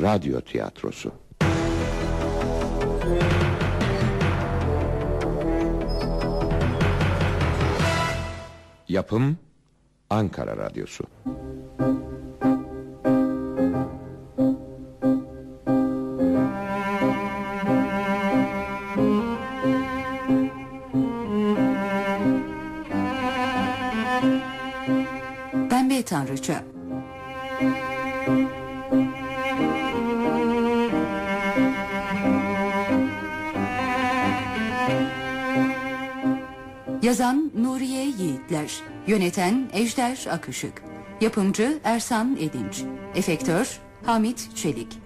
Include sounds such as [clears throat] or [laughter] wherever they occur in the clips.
Radyo tiyatrosu. Yapım Ankara Radyosu. Pembe Tanrıça Yazan Nuriye Yiğitler Yöneten Ejder Akışık Yapımcı Ersan Edinç Efektör Hamit Çelik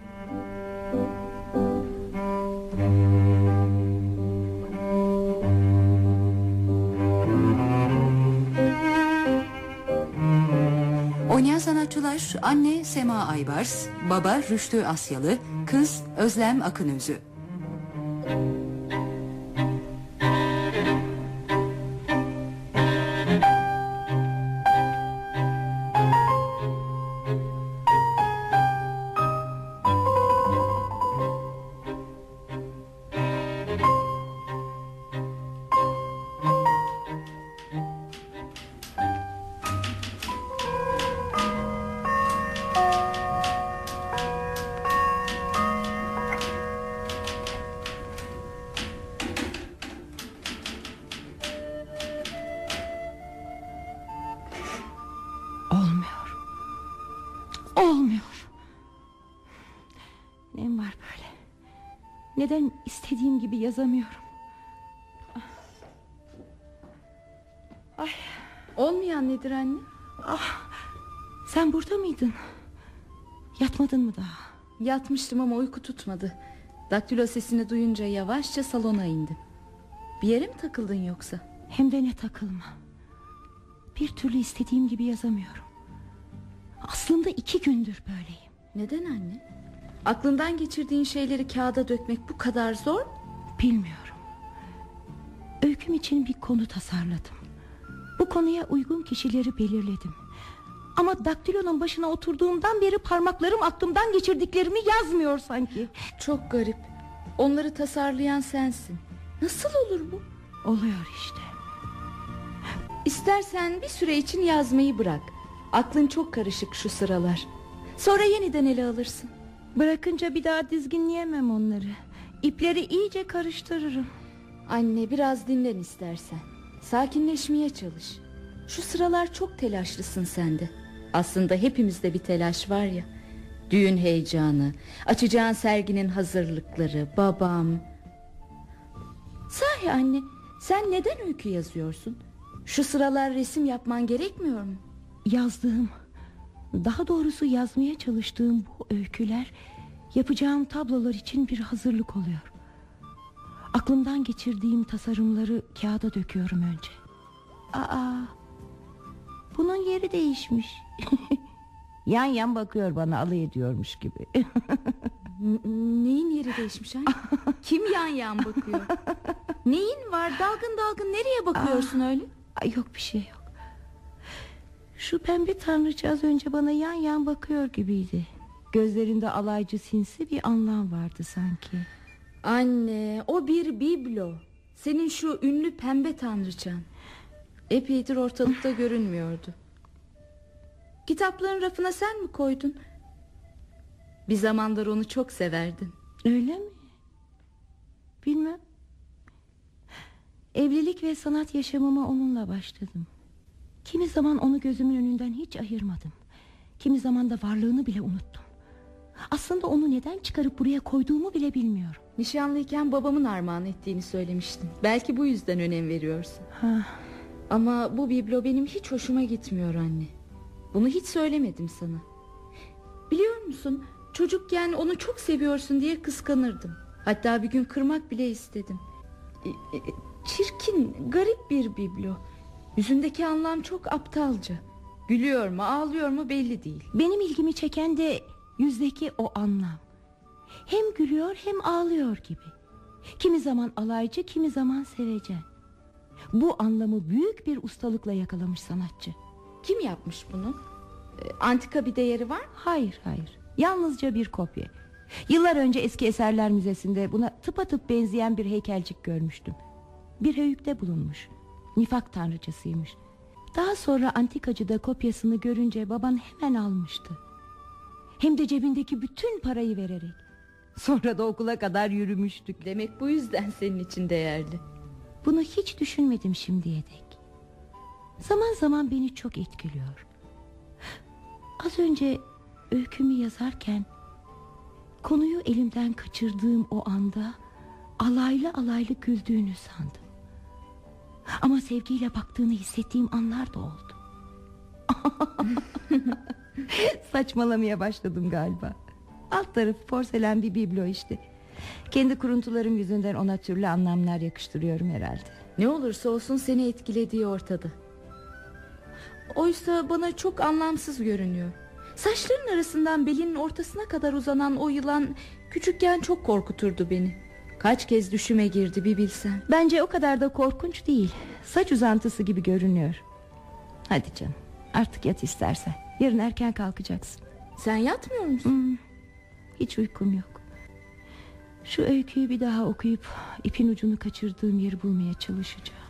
Oynayan sanatçılar anne Sema Aybars, baba Rüştü Asyalı, kız Özlem Akınözü. Olmuyor. Var böyle? Neden istediğim gibi yazamıyorum? Olmayan nedir anne? Sen burada mıydın? Yatmadın mı daha? Yatmıştım ama uyku tutmadı. Daktilo sesini duyunca yavaşça salona indim. Bir yere mi takıldın yoksa? Hem de ne takılma. Bir türlü istediğim gibi yazamıyorum. Aslında iki gündür böyleyim. Neden anne? Aklından geçirdiğin şeyleri kağıda dökmek bu kadar zor? Bilmiyorum. Öyküm için bir konu tasarladım. Bu konuya uygun kişileri belirledim. Ama daktilonun başına oturduğumdan beri parmaklarım aklımdan geçirdiklerimi yazmıyor sanki. Çok garip. Onları tasarlayan sensin. Nasıl olur bu? Oluyor işte. İstersen bir süre için yazmayı bırak. Aklın çok karışık şu sıralar. Sonra yeniden ele alırsın. Bırakınca bir daha dizginleyemem onları. İpleri iyice karıştırırım. Anne biraz dinlen istersen. Sakinleşmeye çalış. Şu sıralar çok telaşlısın sen de. Aslında hepimizde bir telaş var ya. Düğün heyecanı, açacağın serginin hazırlıkları, babam. Sahi anne, sen neden öykü yazıyorsun? Şu sıralar resim yapman gerekmiyor mu? Yazdığım, daha doğrusu yazmaya çalıştığım bu öyküler yapacağım tablolar için bir hazırlık oluyor. Aklımdan geçirdiğim tasarımları kağıda döküyorum önce. Aa, bunun yeri değişmiş. [laughs] yan yan bakıyor bana alay ediyormuş gibi. [laughs] Neyin yeri değişmiş anne? Kim yan yan bakıyor? [laughs] Neyin var dalgın dalgın nereye bakıyorsun öyle? Ay yok bir şey yok. Şu pembe tanrıça az önce bana yan yan bakıyor gibiydi. Gözlerinde alaycı sinsi bir anlam vardı sanki. Anne o bir biblo Senin şu ünlü pembe tanrıçan Epeydir ortalıkta [laughs] görünmüyordu Kitapların rafına sen mi koydun? Bir zamanlar onu çok severdin Öyle mi? Bilmem. Evlilik ve sanat yaşamıma onunla başladım. Kimi zaman onu gözümün önünden hiç ayırmadım. Kimi zaman da varlığını bile unuttum. Aslında onu neden çıkarıp buraya koyduğumu bile bilmiyorum. Nişanlıyken babamın armağan ettiğini söylemiştin. Belki bu yüzden önem veriyorsun. Ha, Ama bu biblo benim hiç hoşuma gitmiyor anne. Bunu hiç söylemedim sana. Biliyor musun Çocukken onu çok seviyorsun diye kıskanırdım. Hatta bir gün kırmak bile istedim. E, e, Çirkin garip bir biblo Yüzündeki anlam çok aptalca Gülüyor mu ağlıyor mu belli değil benim ilgimi çeken de yüzdeki o anlam. Hem gülüyor hem ağlıyor gibi. Kimi zaman alaycı kimi zaman sevecen. Bu anlamı büyük bir ustalıkla yakalamış sanatçı. Kim yapmış bunu? E, Antika bir değeri var mı? Hayır hayır. Yalnızca bir kopya. Yıllar önce eski eserler müzesinde buna tıpatıp benzeyen bir heykelcik görmüştüm. Bir höyükte bulunmuş. Nifak tanrıçasıymış. Daha sonra antikacıda kopyasını görünce baban hemen almıştı. Hem de cebindeki bütün parayı vererek. Sonra da okula kadar yürümüştük. Demek bu yüzden senin için değerli. Bunu hiç düşünmedim şimdiye dek. Zaman zaman beni çok etkiliyor. Az önce öykümü yazarken konuyu elimden kaçırdığım o anda alaylı alaylı güldüğünü sandım. Ama sevgiyle baktığını hissettiğim anlar da oldu. [laughs] Saçmalamaya başladım galiba. Alt tarafı porselen bir biblo işte. Kendi kuruntularım yüzünden ona türlü anlamlar yakıştırıyorum herhalde. Ne olursa olsun seni etkilediği ortada. Oysa bana çok anlamsız görünüyor. Saçların arasından belinin ortasına kadar uzanan o yılan küçükken çok korkuturdu beni. Kaç kez düşüme girdi bir bilsen. Bence o kadar da korkunç değil. Saç uzantısı gibi görünüyor. Hadi canım artık yat istersen. Yarın erken kalkacaksın. Sen yatmıyor musun? Hiç uykum yok. Şu öyküyü bir daha okuyup ipin ucunu kaçırdığım yeri bulmaya çalışacağım.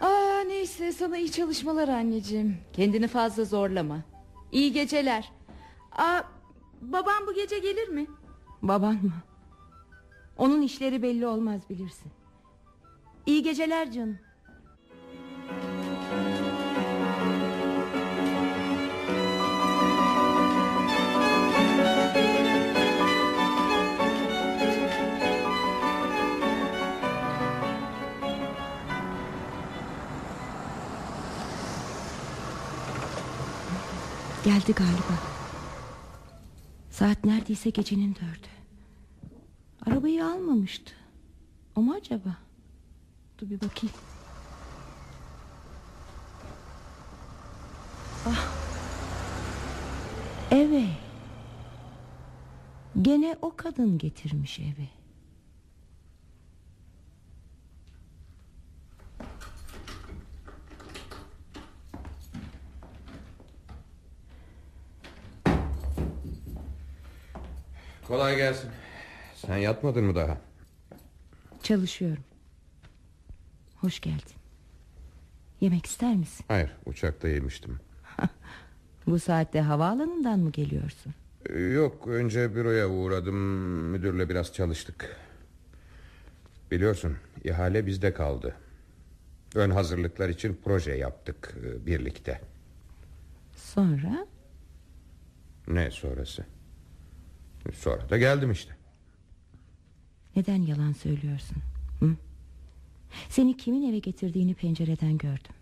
Aa neyse sana iyi çalışmalar anneciğim. Kendini fazla zorlama. İyi geceler. Aa babam bu gece gelir mi? Baban mı? Onun işleri belli olmaz bilirsin. İyi geceler canım. Geldi galiba. Saat neredeyse gecenin dördü. Arabayı almamıştı. O mu acaba? Dur bir bakayım. Ah. Evet. Gene o kadın getirmiş eve. Kolay gelsin. Sen yatmadın mı daha? Çalışıyorum. Hoş geldin. Yemek ister misin? Hayır uçakta yemiştim. [laughs] Bu saatte havaalanından mı geliyorsun? Ee, Yok önce büroya uğradım Müdürle biraz çalıştık Biliyorsun ihale bizde kaldı Ön hazırlıklar için proje yaptık e, birlikte Sonra? Ne sonrası Sonra da geldim işte Neden yalan söylüyorsun? Hı? Seni kimin eve getirdiğini pencereden gördüm.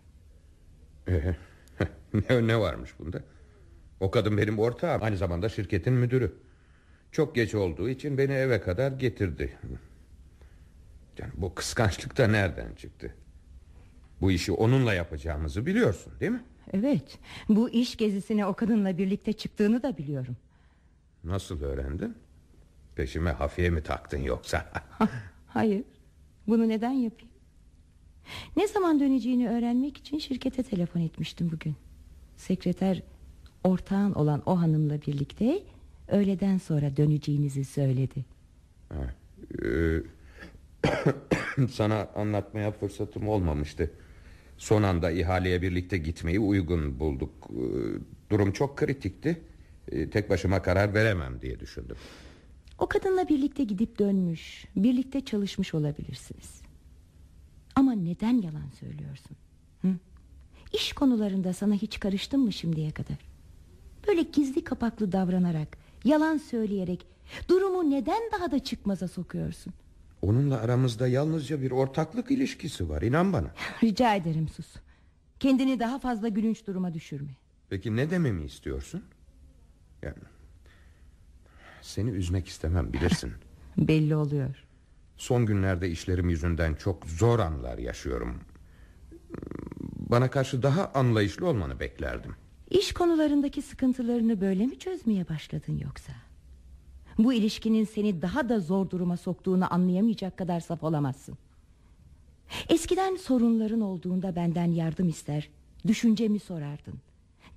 Ee, [laughs] ne, ne varmış bunda O kadın benim ortağım Aynı zamanda şirketin müdürü Çok geç olduğu için beni eve kadar getirdi yani Bu kıskançlık da nereden çıktı Bu işi onunla yapacağımızı biliyorsun değil mi Evet, bu iş gezisine o kadınla birlikte çıktığını da biliyorum. Nasıl öğrendin Peşime hafiye mi taktın yoksa [laughs] Hayır, bunu neden yapayım? Ne zaman döneceğini öğrenmek için şirkete telefon etmiştim bugün. Sekreter ortağın olan o hanımla birlikte öğleden sonra döneceğinizi söyledi. Ha, e, [coughs] Sana anlatmaya fırsatım olmamıştı Son anda ihaleye birlikte gitmeyi uygun bulduk E, Durum çok kritikti E, Tek başıma karar veremem diye düşündüm O kadınla birlikte gidip dönmüş, birlikte çalışmış olabilirsiniz. Ama neden yalan söylüyorsun? Hı? İş konularında sana hiç karıştım mı şimdiye kadar? Böyle gizli kapaklı davranarak, yalan söyleyerek durumu neden daha da çıkmaza sokuyorsun? Onunla aramızda yalnızca bir ortaklık ilişkisi var inan bana [laughs] Rica ederim sus. Kendini daha fazla gülünç duruma düşürme. Peki ne dememi istiyorsun? Yani, seni üzmek istemem bilirsin [laughs] Belli oluyor. Son günlerde işlerim yüzünden çok zor anlar yaşıyorum Bana karşı daha anlayışlı olmanı beklerdim İş konularındaki sıkıntılarını böyle mi çözmeye başladın yoksa? Bu ilişkinin seni daha da zor duruma soktuğunu anlayamayacak kadar saf olamazsın. Eskiden sorunların olduğunda benden yardım ister, düşüncemi sorardın.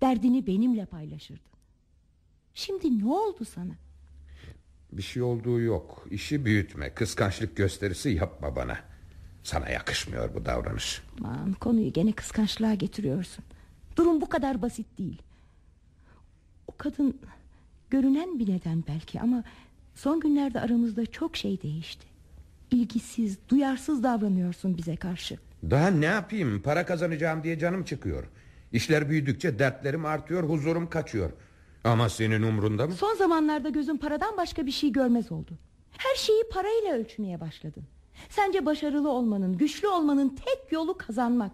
Derdini benimle paylaşırdın. Şimdi ne oldu sana? Bir şey olduğu yok. İşi büyütme. Kıskançlık gösterisi yapma bana. Sana yakışmıyor bu davranış. Aman konuyu gene kıskançlığa getiriyorsun. Durum bu kadar basit değil. O kadın görünen bir neden belki ama son günlerde aramızda çok şey değişti. İlgisiz, duyarsız davranıyorsun bize karşı. Daha ne yapayım? Para kazanacağım diye canım çıkıyor. İşler büyüdükçe dertlerim artıyor, huzurum kaçıyor. Ama senin umrunda mı? Son zamanlarda gözün paradan başka bir şey görmez oldu. Her şeyi parayla ölçmeye başladın. Sence başarılı olmanın, güçlü olmanın tek yolu kazanmak.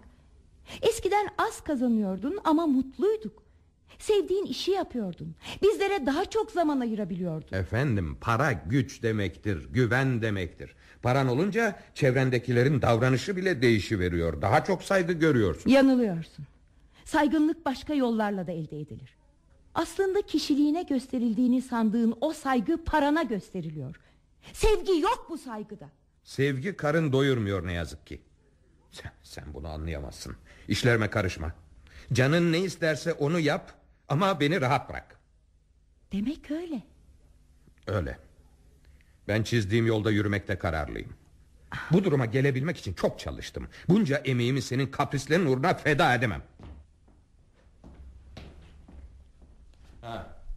Eskiden az kazanıyordun ama mutluyduk. Sevdiğin işi yapıyordun. Bizlere daha çok zaman ayırabiliyordun. Efendim para güç demektir, güven demektir. Paran olunca çevrendekilerin davranışı bile değişiveriyor. Daha çok saygı görüyorsun. Yanılıyorsun. Saygınlık başka yollarla da elde edilir. Aslında kişiliğine gösterildiğini sandığın o saygı parana gösteriliyor. Sevgi yok bu saygıda. Sevgi karın doyurmuyor ne yazık ki. Sen, sen bunu anlayamazsın. İşlerime karışma. Canın ne isterse onu yap ama beni rahat bırak. Demek öyle. Öyle. Ben çizdiğim yolda yürümekte kararlıyım. Bu duruma gelebilmek için çok çalıştım. Bunca emeğimi senin kaprislerin uğruna feda edemem.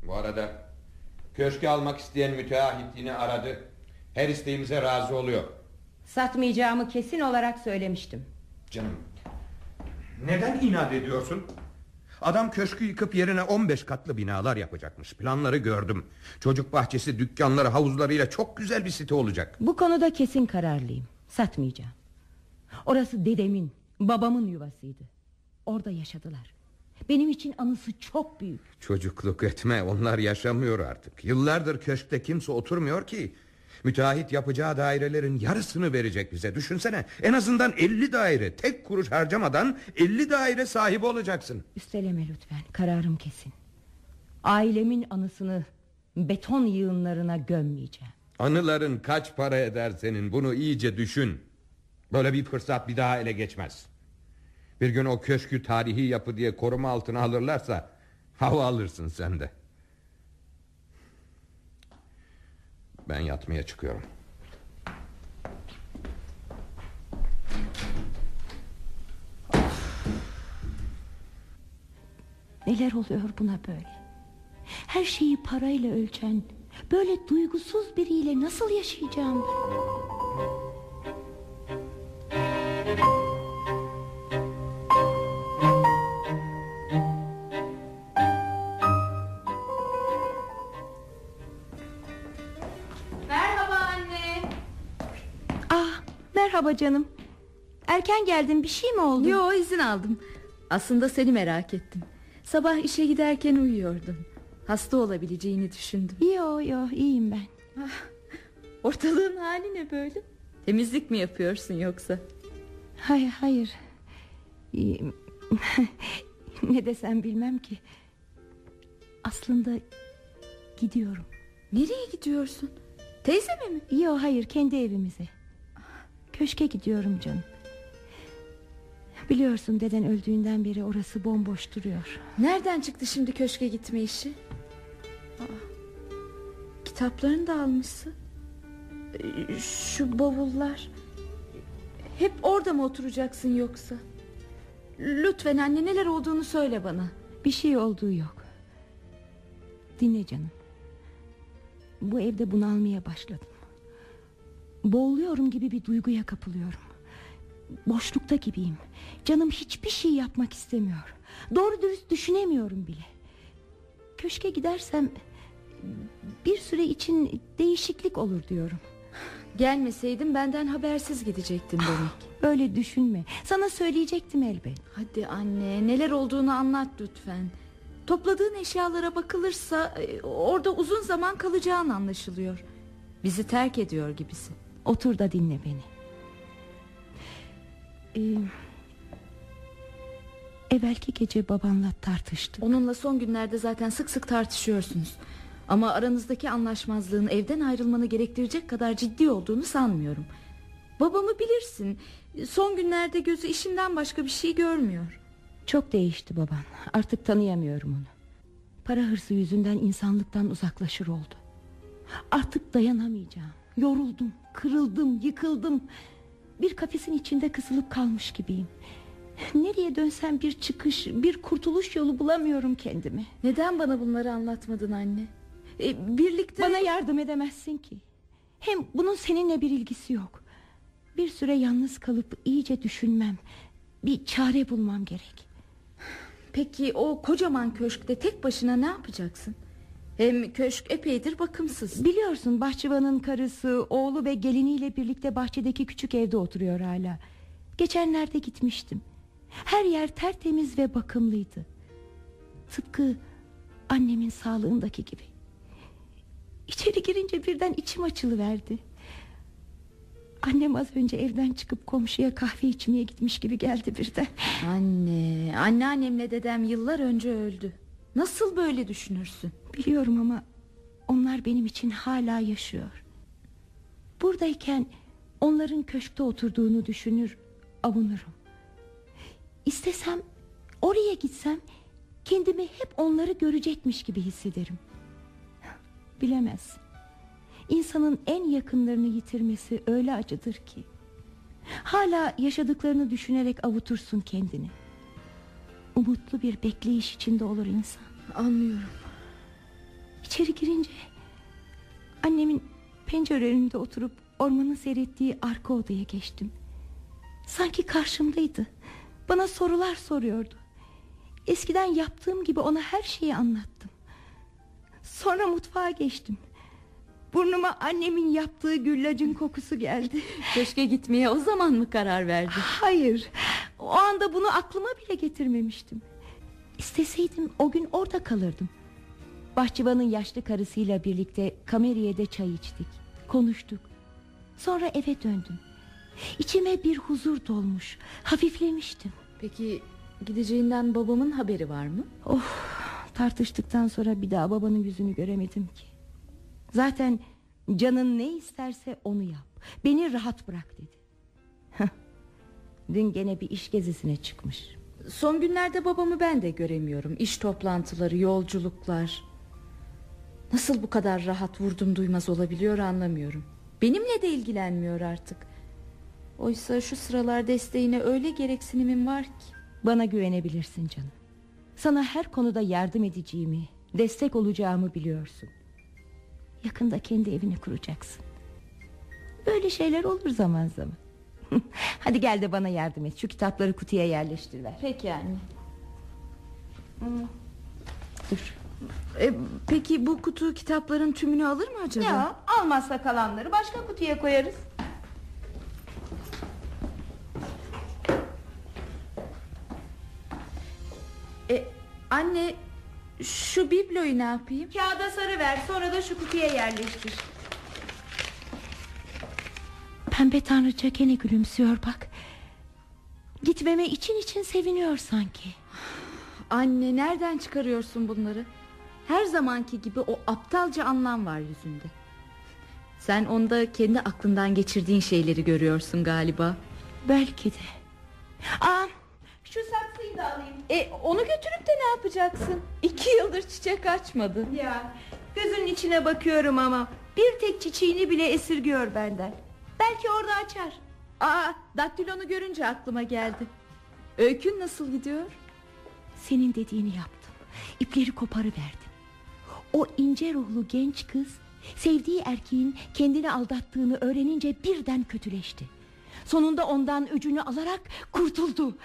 Bu arada köşke almak isteyen müteahhit yine aradı. Her isteğimize razı oluyor. Satmayacağımı kesin olarak söylemiştim. Canım neden inat ediyorsun? Adam köşkü yıkıp yerine 15 katlı binalar yapacakmış. Planları gördüm. Çocuk bahçesi, dükkanları, havuzlarıyla çok güzel bir site olacak. Bu konuda kesin kararlıyım. Satmayacağım. Orası dedemin, babamın yuvasıydı. Orada yaşadılar. Benim için anısı çok büyük. Çocukluk etme onlar yaşamıyor artık Yıllardır köşkte kimse oturmuyor ki Müteahhit yapacağı dairelerin yarısını verecek bize Düşünsene en azından 50 daire Tek kuruş harcamadan 50 daire sahibi olacaksın Üsteleme lütfen kararım kesin. Ailemin anısını beton yığınlarına gömmeyeceğim. Anıların kaç para eder senin bunu iyice düşün Böyle bir fırsat bir daha ele geçmez Bir gün o köşkü tarihi yapı diye koruma altına alırlarsa Hava alırsın sen de Ben yatmaya çıkıyorum. Neler oluyor buna böyle? Her şeyi parayla ölçen, böyle duygusuz biriyle nasıl yaşayacağım ben? Merhaba canım. Erken geldin bir şey mi oldu? Yo izin aldım. Aslında seni merak ettim. Sabah işe giderken uyuyordum. Hasta olabileceğini düşündüm. Yo yo iyiyim ben. Ah, ortalığın hali ne böyle? Temizlik mi yapıyorsun yoksa? Hayır hayır. [laughs] ne desem bilmem ki. Aslında gidiyorum. Nereye gidiyorsun? Teyzeme mi? Yo hayır kendi evimize. Köşke gidiyorum canım. Biliyorsun deden öldüğünden beri orası bomboş duruyor. Nereden çıktı şimdi köşke gitme işi? Aa, kitaplarını da almışsın. Ee, şu bavullar. Hep orada mı oturacaksın yoksa? Lütfen anne neler olduğunu söyle bana. Bir şey olduğu yok. Dinle canım. Bu evde bunalmaya başladım. Boğuluyorum gibi bir duyguya kapılıyorum. Boşlukta gibiyim. Canım hiçbir şey yapmak istemiyor. Doğru dürüst düşünemiyorum bile. Köşke gidersem bir süre için değişiklik olur diyorum. Gelmeseydim benden habersiz gidecektin demek. Öyle düşünme. Sana söyleyecektim elbet. Hadi anne neler olduğunu anlat lütfen. Topladığın eşyalara bakılırsa e, orada uzun zaman kalacağın anlaşılıyor. Bizi terk ediyor gibisin. Otur da dinle beni. Ee, evvelki gece babanla tartıştık. Onunla son günlerde zaten sık sık tartışıyorsunuz. Ama aranızdaki anlaşmazlığın evden ayrılmanı gerektirecek kadar ciddi olduğunu sanmıyorum. Babamı bilirsin. Son günlerde gözü işinden başka bir şey görmüyor. Çok değişti baban. Artık tanıyamıyorum onu. Para hırsı yüzünden insanlıktan uzaklaşır oldu. Artık dayanamayacağım. Yoruldum, kırıldım, yıkıldım. Bir kafesin içinde kısılıp kalmış gibiyim. Nereye dönsem bir çıkış, bir kurtuluş yolu bulamıyorum kendimi. Neden bana bunları anlatmadın anne? E, birlikte... Bana yardım edemezsin ki. Hem bunun seninle bir ilgisi yok. Bir süre yalnız kalıp iyice düşünmem, bir çare bulmam gerek. Peki o kocaman köşkte tek başına ne yapacaksın? Hem köşk epeydir bakımsız. Biliyorsun bahçıvanın karısı, oğlu ve geliniyle birlikte bahçedeki küçük evde oturuyor hala. Geçenlerde gitmiştim. Her yer tertemiz ve bakımlıydı. Tıpkı annemin sağlığındaki gibi. İçeri girince birden içim açılıverdi. Annem az önce evden çıkıp komşuya kahve içmeye gitmiş gibi geldi birden. Anne, anneannemle dedem yıllar önce öldü. Nasıl böyle düşünürsün? Biliyorum ama onlar benim için hala yaşıyor. Buradayken onların köşkte oturduğunu düşünür, avunurum. İstesem, oraya gitsem kendimi hep onları görecekmiş gibi hissederim. Bilemezsin. İnsanın en yakınlarını yitirmesi öyle acıdır ki. Hala yaşadıklarını düşünerek avutursun kendini. Umutlu bir bekleyiş içinde olur insan. Anlıyorum. İçeri girince annemin pencere önünde oturup ormanın seyrettiği arka odaya geçtim. Sanki karşımdaydı. Bana sorular soruyordu. Eskiden yaptığım gibi ona her şeyi anlattım. Sonra mutfağa geçtim. Burnuma annemin yaptığı güllacın kokusu geldi. Köşke gitmeye o zaman mı karar verdin? Hayır. O anda bunu aklıma bile getirmemiştim. İsteseydim o gün orada kalırdım. Bahçıvanın yaşlı karısıyla birlikte kameriye çay içtik. Konuştuk. Sonra eve döndüm. İçime bir huzur dolmuş. Hafiflemiştim. Peki gideceğinden babamın haberi var mı? Of, tartıştıktan sonra bir daha babanın yüzünü göremedim ki. Zaten canın ne isterse onu yap. Beni rahat bırak dedi. Dün gene bir iş gezisine çıkmış. Son günlerde babamı ben de göremiyorum. İş toplantıları, yolculuklar. Nasıl bu kadar rahat vurdum duymaz olabiliyor anlamıyorum. Benimle de ilgilenmiyor artık. Oysa şu sıralar desteğine öyle gereksinimim var ki. Bana güvenebilirsin canım. Sana her konuda yardım edeceğimi, destek olacağımı biliyorsun. Yakında kendi evini kuracaksın. Böyle şeyler olur zaman zaman. [laughs] Hadi gel de bana yardım et. Şu kitapları kutuya yerleştir ver. Peki anne. Dur. E, peki bu kutu kitapların tümünü alır mı acaba? Ya almazsa kalanları başka kutuya koyarız. E, anne şu bibloyu ne yapayım? Kağıda sarı ver sonra da şu kutuya yerleştir. Pembe tanrıça gene gülümsüyor bak. Gitmeme için için seviniyor sanki. Anne nereden çıkarıyorsun bunları? Her zamanki gibi o aptalca anlam var yüzünde. Sen onda kendi aklından geçirdiğin şeyleri görüyorsun galiba. Belki de. Aa, şu saksıyı da alayım. E onu götürüp de ne yapacaksın? İki yıldır çiçek açmadı. Ya gözünün içine bakıyorum ama bir tek çiçeğini bile esirgiyor benden. Belki orada açar. Aa, daktilonu görünce aklıma geldi. Öykün nasıl gidiyor? Senin dediğini yaptım. İpleri koparıverdim. O ince ruhlu genç kız sevdiği erkeğin kendini aldattığını öğrenince birden kötüleşti. Sonunda ondan öcünü alarak kurtuldu.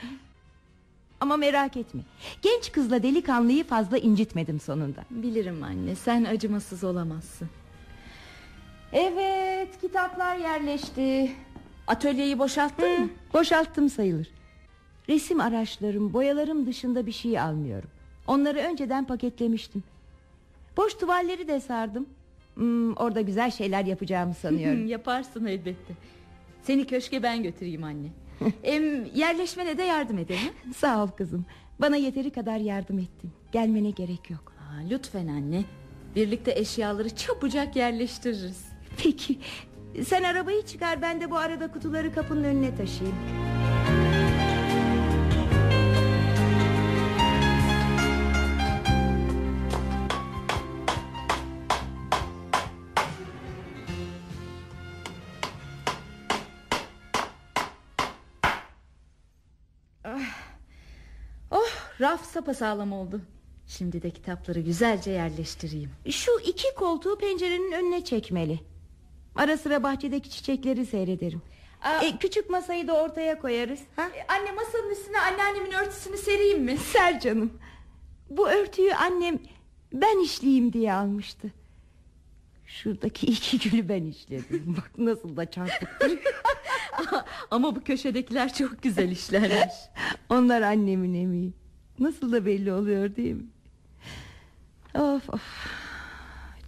Ama merak etme. Genç kızla delikanlıyı fazla incitmedim sonunda. Bilirim anne sen acımasız olamazsın. Evet kitaplar yerleşti. Atölyeyi boşalttın mı? Boşalttım sayılır. Resim araçlarım, boyalarım dışında bir şey almıyorum. Onları önceden paketlemiştim. Boş tuvalleri de sardım. Hmm, orada güzel şeyler yapacağımı [laughs] sanıyorum. Yaparsın elbette. Seni köşke ben götüreyim anne. [laughs] Em, yerleşmene de yardım edelim. [laughs] Sağ ol kızım. Bana yeteri kadar yardım ettin. Gelmene gerek yok. Aa, lütfen anne. Birlikte eşyaları çabucak yerleştiririz. Peki. Sen arabayı çıkar ben de bu arada kutuları kapının önüne taşıyayım. Ah. Oh raf sapasağlam oldu. Şimdi de kitapları güzelce yerleştireyim. Şu iki koltuğu pencerenin önüne çekmeli. Ara sıra bahçedeki çiçekleri seyrederim. Aa, E, küçük masayı da ortaya koyarız. Ha? e, Anne masanın üstüne anneannemin örtüsünü sereyim mi? Ser canım. Bu örtüyü annem ben işleyeyim diye almıştı. Şuradaki iki gülü ben işledim. [laughs] Bak nasıl da çarpıktır. [laughs] Ama bu köşedekiler çok güzel işlenmiş. [laughs] Onlar annemin emeği. Nasıl da belli oluyor değil mi? Of of.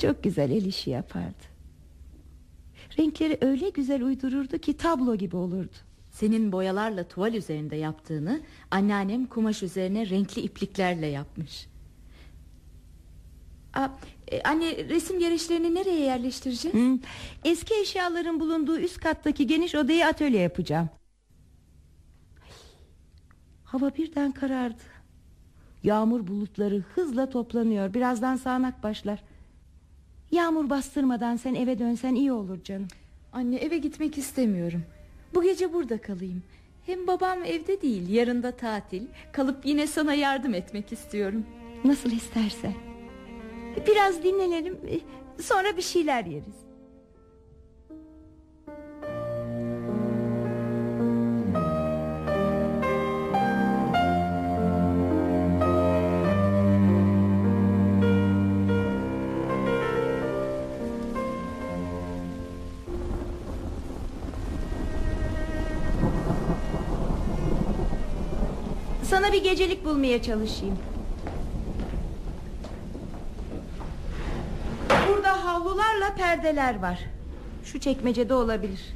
Çok güzel el işi yapardı. Renkleri öyle güzel uydururdu ki tablo gibi olurdu. Senin boyalarla tuval üzerinde yaptığını anneannem kumaş üzerine renkli ipliklerle yapmış. Aa, e, anne resim gereçlerini nereye yerleştireceğiz? Hı, Eski eşyaların bulunduğu üst kattaki geniş odayı atölye yapacağım. Hava birden karardı. Yağmur bulutları hızla toplanıyor. Birazdan sağanak başlar. Yağmur bastırmadan sen eve dönsen iyi olur canım. Anne eve gitmek istemiyorum. Bu gece burada kalayım. Hem babam evde değil yarın da tatil. Kalıp yine sana yardım etmek istiyorum. Nasıl istersen. Biraz dinlenelim. Sonra bir şeyler yeriz. Sana bir gecelik bulmaya çalışayım. Burada havlularla perdeler var. Şu çekmecede olabilir.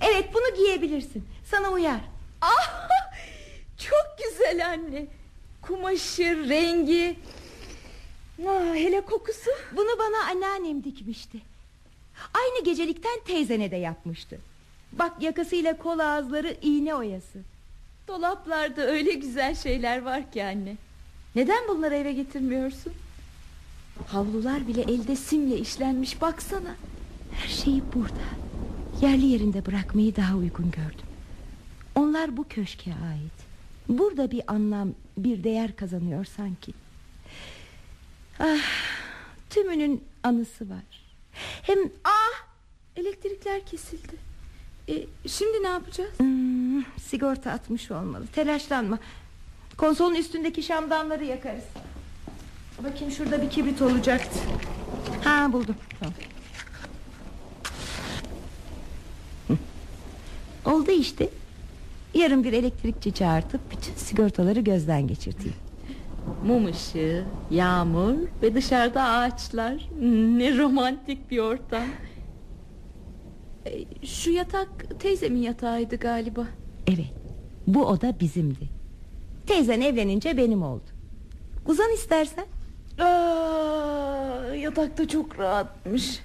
Evet bunu giyebilirsin. Sana uyar. Ah, çok güzel anne. Kumaşı, rengi. Ah, hele kokusu. Bunu bana anneannem dikmişti. Aynı gecelikten teyzene de yapmıştı. Bak yakasıyla kol ağızları iğne oyası. Dolaplarda öyle güzel şeyler var ki anne. Neden bunları eve getirmiyorsun? Havlular bile elde simle işlenmiş baksana. Her şeyi burada. Yerli yerinde bırakmayı daha uygun gördüm. Onlar bu köşke ait. Burada bir anlam, bir değer kazanıyor sanki. Ah, tümünün anısı var. Hem Ah elektrikler kesildi. E, şimdi ne yapacağız? Hmm, sigorta atmış olmalı. Telaşlanma. Konsolun üstündeki şamdanları yakarız. Bakayım şurada bir kibrit olacaktı. Ha buldum. Tamam. Oldu işte. Yarın bir elektrikçi çağırtıp bütün sigortaları gözden geçirteyim. Mum ışığı, yağmur ve dışarıda ağaçlar. Ne romantik bir ortam. E, Şu yatak teyzemin yatağıydı galiba. Evet. Bu oda bizimdi. Teyzen evlenince benim oldu. Uzan istersen. Aa, yatakta çok rahatmış.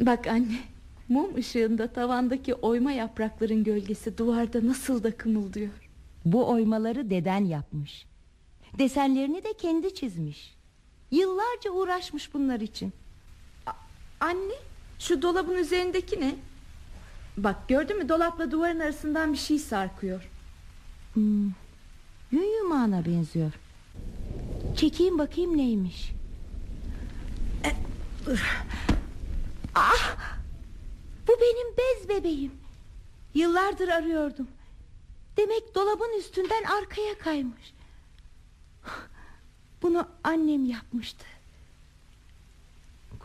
Bak anne, mum ışığında tavandaki oyma yaprakların gölgesi duvarda nasıl da kımıldıyor. Bu oymaları deden yapmış. Desenlerini de kendi çizmiş. Yıllarca uğraşmış bunlar için. Anne, şu dolabın üzerindeki ne? Bak gördün mü dolapla duvarın arasından bir şey sarkıyor. Hmm, yün yumağına benziyor. Çekeyim bakayım neymiş. E. Ah! Bu benim bez bebeğim. Yıllardır arıyordum. Demek dolabın üstünden arkaya kaymış. Bunu annem yapmıştı.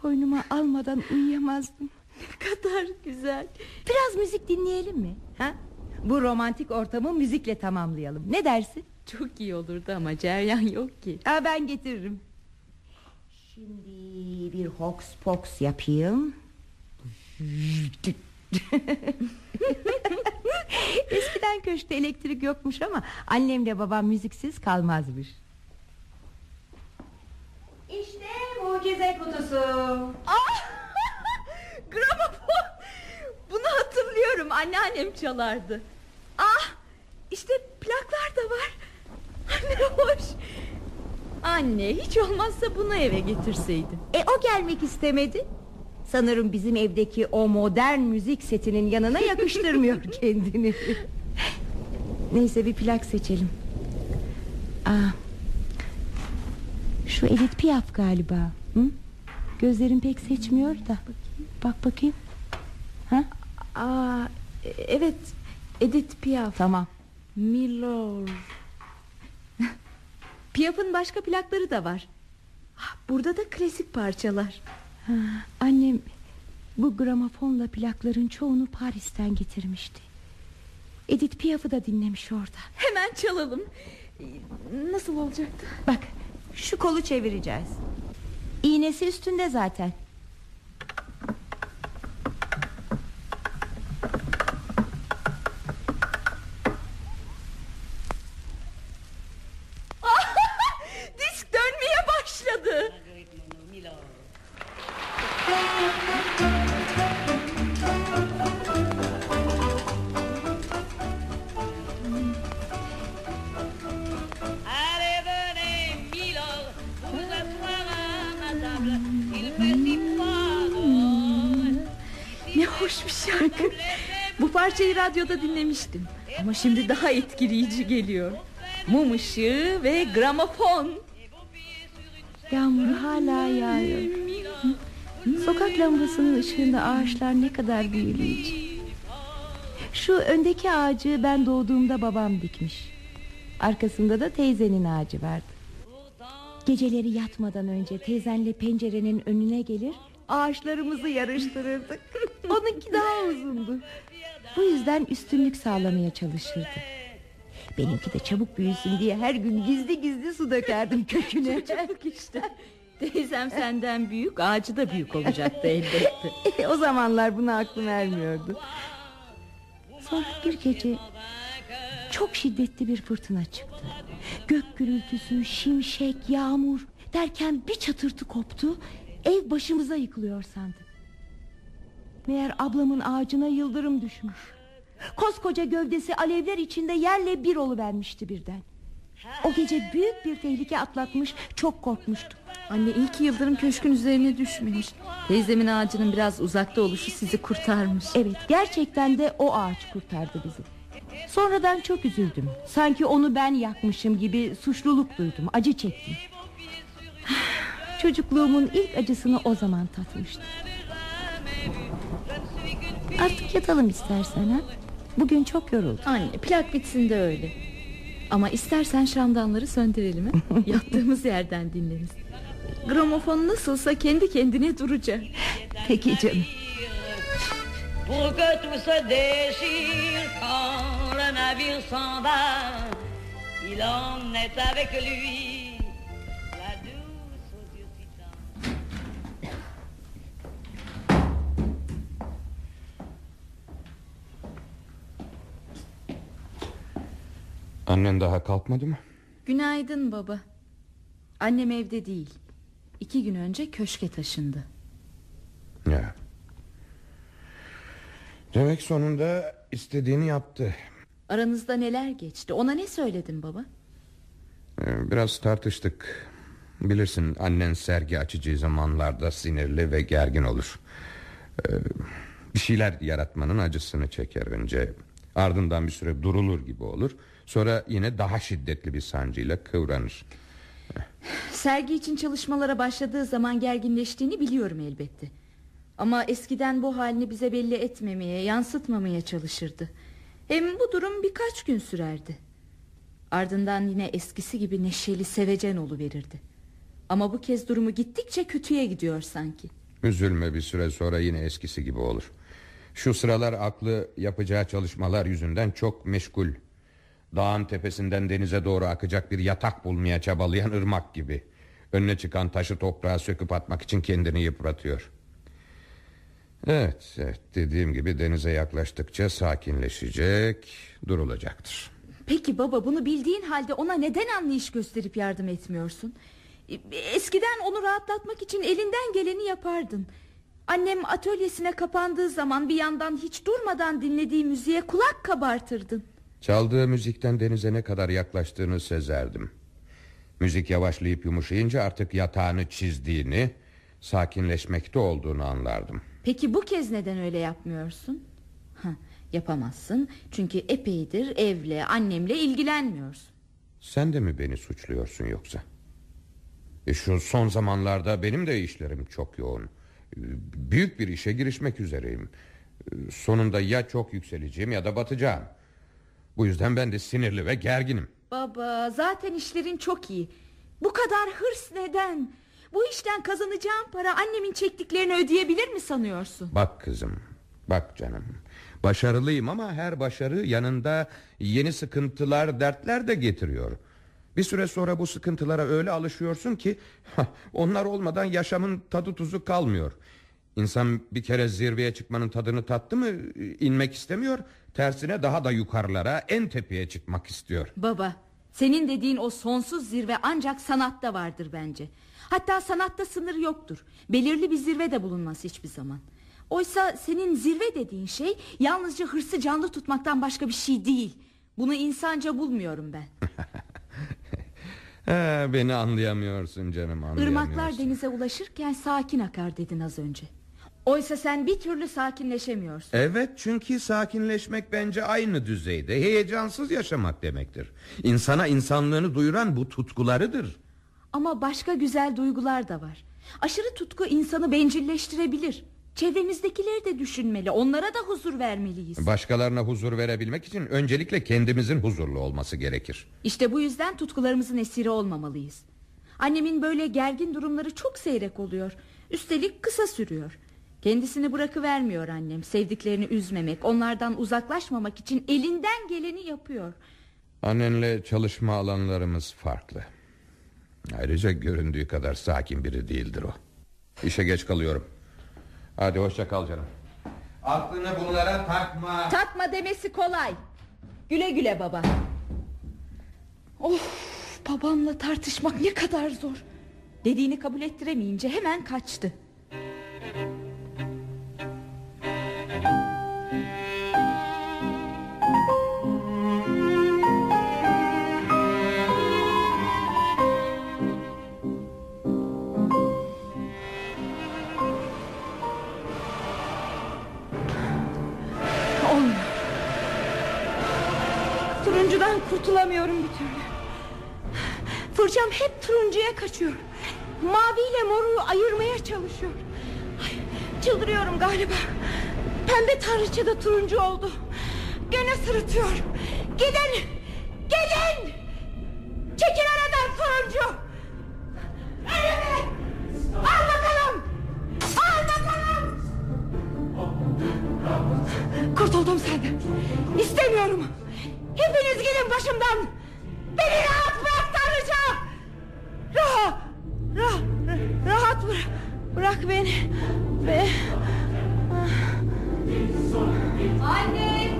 Koynuma almadan uyuyamazdım. Ne kadar güzel. Biraz müzik dinleyelim mi? Ha? Bu romantik ortamı müzikle tamamlayalım. Ne dersin? Çok iyi olurdu ama ceryan yok ki. Aa, ben getiririm. Şimdi bir hox pox yapayım. [laughs] Eskiden köşkte elektrik yokmuş ama annemle babam müziksiz kalmazmış. İşte mucize kutusu. Ah! [laughs] Gramofon. Bunu hatırlıyorum. Anneannem çalardı. Ah! İşte plaklar da var. Ne hoş. Anne hiç olmazsa bunu eve getirseydin. E o gelmek istemedi. Sanırım bizim evdeki o modern müzik setinin yanına yakıştırmıyor [laughs] kendini. Neyse bir plak seçelim. Aa, şu Edith Piaf galiba. Hı? Gözlerim pek seçmiyor da. Bak bakayım. Ha? Aa, evet Edith Piaf Tamam. Milor [laughs] Piaf'ın başka plakları da var Ah, Burada da klasik parçalar Ha, annem bu gramofonla plakların çoğunu Paris'ten getirmişti. Edith Piaf'ı da dinlemiş orada. Hemen çalalım Nasıl olacaktı Bak şu kolu çevireceğiz. İğnesi üstünde zaten. Hoş bir şarkı Bu parçayı radyoda dinlemiştim Ama şimdi daha etkileyici geliyor Mum ışığı ve gramofon Yağmur hala yağıyor. Sokak lambasının ışığında ağaçlar ne kadar büyüleyici. Şu öndeki ağacı ben doğduğumda babam dikmiş. Arkasında da teyzenin ağacı vardı. Geceleri yatmadan önce teyzenle pencerenin önüne gelir ağaçlarımızı yarıştırırdık. [laughs] Onunki daha uzundu. Bu yüzden üstünlük sağlamaya çalışırdı. Benimki de çabuk büyüsün diye her gün gizli gizli su dökerdim köküne. [laughs] Çocuk işte Teyzem senden büyük ağacı da büyük olacaktı elbette [laughs] o zamanlar buna aklım ermiyordu. Sonra bir gece çok şiddetli bir fırtına çıktı. Gök gürültüsü, şimşek, yağmur derken bir çatırtı koptu. Ev başımıza yıkılıyor sandık. Meğer ablamın ağacına yıldırım düşmüş. Koskoca gövdesi alevler içinde yerle bir oluvermişti birden. O gece büyük bir tehlike atlatmış, çok korkmuştuk. Anne ilk yıldırım köşkün üzerine düşmemiş Teyzemin ağacının biraz uzakta oluşu sizi kurtarmış Evet gerçekten de o ağaç kurtardı bizi Sonradan çok üzüldüm Sanki onu ben yakmışım gibi suçluluk duydum Acı çektim [sighs] Çocukluğumun ilk acısını o zaman tatmıştım Artık yatalım istersen ha? Bugün çok yoruldum. Anne plak bitsin de öyle. Ama istersen şamdanları söndürelim he? [laughs] Yattığımız yerden dinleriz. Gramofon nasılsa kendi kendine duracak. Peki canım. Pour que tout se déchire quand le navire s'en va, il emmenait avec lui Annen daha kalkmadı mı? Günaydın baba Annem evde değil İki gün önce köşke taşındı Ya. Demek sonunda istediğini yaptı. Aranızda neler geçti ona ne söyledin baba Ee, Biraz tartıştık. Bilirsin annen sergi açacağı zamanlarda sinirli ve gergin olur. Ee, Bir şeyler yaratmanın acısını çeker önce. Ardından bir süre durulur gibi olur. Sonra yine daha şiddetli bir sancıyla kıvranır. Sergi için çalışmalara başladığı zaman gerginleştiğini biliyorum elbette. Ama eskiden bu halini bize belli etmemeye, yansıtmamaya çalışırdı. Hem bu durum birkaç gün sürerdi. Ardından yine eskisi gibi neşeli, sevecen verirdi. Ama bu kez durumu gittikçe kötüye gidiyor sanki. Üzülme bir süre sonra yine eskisi gibi olur. Şu sıralar aklı yapacağı çalışmalar yüzünden çok meşgul. Dağın tepesinden denize doğru akacak bir yatak bulmaya çabalayan ırmak gibi. Önüne çıkan taşı toprağa söküp atmak için kendini yıpratıyor. Evet, evet dediğim gibi denize yaklaştıkça sakinleşecek, durulacaktır. Peki baba bunu bildiğin halde ona neden anlayış gösterip yardım etmiyorsun? E, Eskiden onu rahatlatmak için elinden geleni yapardın. Annem atölyesine kapandığı zaman bir yandan hiç durmadan dinlediği müziğe kulak kabartırdın. Çaldığı müzikten denize ne kadar yaklaştığını sezerdim. Müzik yavaşlayıp yumuşayınca artık yatağını çizdiğini, sakinleşmekte olduğunu anlardım. Peki bu kez neden öyle yapmıyorsun? Hah, Yapamazsın çünkü epeydir evle annemle ilgilenmiyorsun. Sen de mi beni suçluyorsun yoksa? E şu son zamanlarda benim de işlerim çok yoğun. E, Büyük bir işe girişmek üzereyim. E, Sonunda ya çok yükseleceğim ya da batacağım. Bu yüzden ben de sinirli ve gerginim. Baba zaten işlerin çok iyi. Bu kadar hırs neden? Bu işten kazanacağım para annemin çektiklerini ödeyebilir mi sanıyorsun? Bak kızım, bak canım. Başarılıyım ama her başarı yanında yeni sıkıntılar, dertler de getiriyor. Bir süre sonra bu sıkıntılara öyle alışıyorsun ki [laughs] onlar olmadan yaşamın tadı tuzu kalmıyor. İnsan bir kere zirveye çıkmanın tadını tattı mı inmek istemiyor. Tersine daha da yukarılara en tepeye çıkmak istiyor. Baba senin dediğin o sonsuz zirve ancak sanatta vardır bence. Hatta sanatta sınır yoktur. Belirli bir zirve de bulunmaz hiçbir zaman. Oysa senin zirve dediğin şey yalnızca hırsı canlı tutmaktan başka bir şey değil. Bunu insanca bulmuyorum ben. [laughs] He, beni anlayamıyorsun canım anlayamıyorsun. Irmaklar denize ulaşırken sakin akar dedin az önce. Oysa sen bir türlü sakinleşemiyorsun. Evet çünkü sakinleşmek bence aynı düzeyde heyecansız yaşamak demektir. İnsana insanlığını duyuran bu tutkularıdır. Ama başka güzel duygular da var. Aşırı tutku insanı bencilleştirebilir. Çevremizdekileri de düşünmeli. Onlara da huzur vermeliyiz. Başkalarına huzur verebilmek için öncelikle kendimizin huzurlu olması gerekir. İşte bu yüzden tutkularımızın esiri olmamalıyız. Annemin böyle gergin durumları çok seyrek oluyor. Üstelik kısa sürüyor. Kendisini bırakıvermiyor annem. Sevdiklerini üzmemek, onlardan uzaklaşmamak için elinden geleni yapıyor. Annenle çalışma alanlarımız farklı. Ayrıca göründüğü kadar sakin biri değildir o. İşe geç kalıyorum. Hadi hoşça kal canım. Aklını bunlara takma. Takma demesi kolay. Güle güle baba. Of, babamla tartışmak ne kadar zor. Dediğini kabul ettiremeyince hemen kaçtı. Kurtulamıyorum bir türlü. Fırçam hep turuncuya kaçıyor. Mavi ile moru ayırmaya çalışıyor. Ay, çıldırıyorum galiba. Pembe tanrıça da turuncu oldu. Gene sırıtıyor. Gidin! Gelin! Çekil aradan turuncu! Evet! Al bakalım! Al bakalım! Kurtuldum senden. İstemiyorum. Hepiniz gidin başımdan. Beni rahat bırak Tanrıça. Rahat. Rahat. Rahat bırak. Bırak beni. Be. Anne.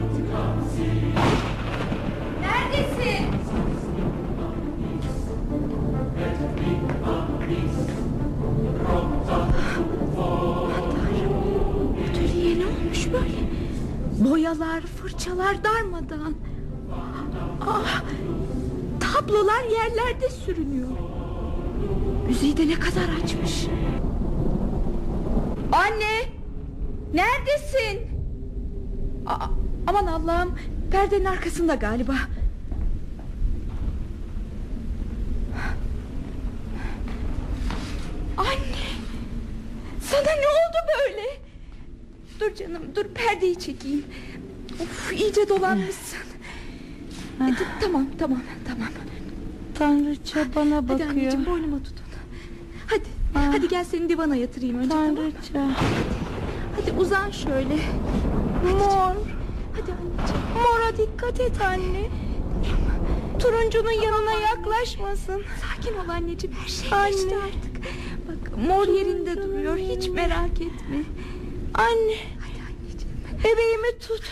Neredesin? Atölyeye ne olmuş böyle? Boyalar, fırçalar darmadan. Ah, tablolar yerlerde sürünüyor. Müziği de ne kadar açmış. Anne! Neredesin? Aa, aman Allah'ım perdenin arkasında galiba. Anne! Sana ne oldu böyle? Dur canım dur perdeyi çekeyim. Of iyice dolanmışsın. E, tamam tamam tamam. Tanrıça bana Hadi bakıyor. anneciğim boynuma tutun. Hadi Ah. hadi gel seni divana yatırayım önce tamam mı? Tanrıça. Hadi uzan şöyle. Mor. Hadi anneciğim. Mora dikkat et anne. Turuncunun yanına yaklaşmasın. Sakin ol anneciğim her şey Anne. geçti artık. Bak mor yerinde duruyor hiç merak etme. Anne. Bebeğimi tut.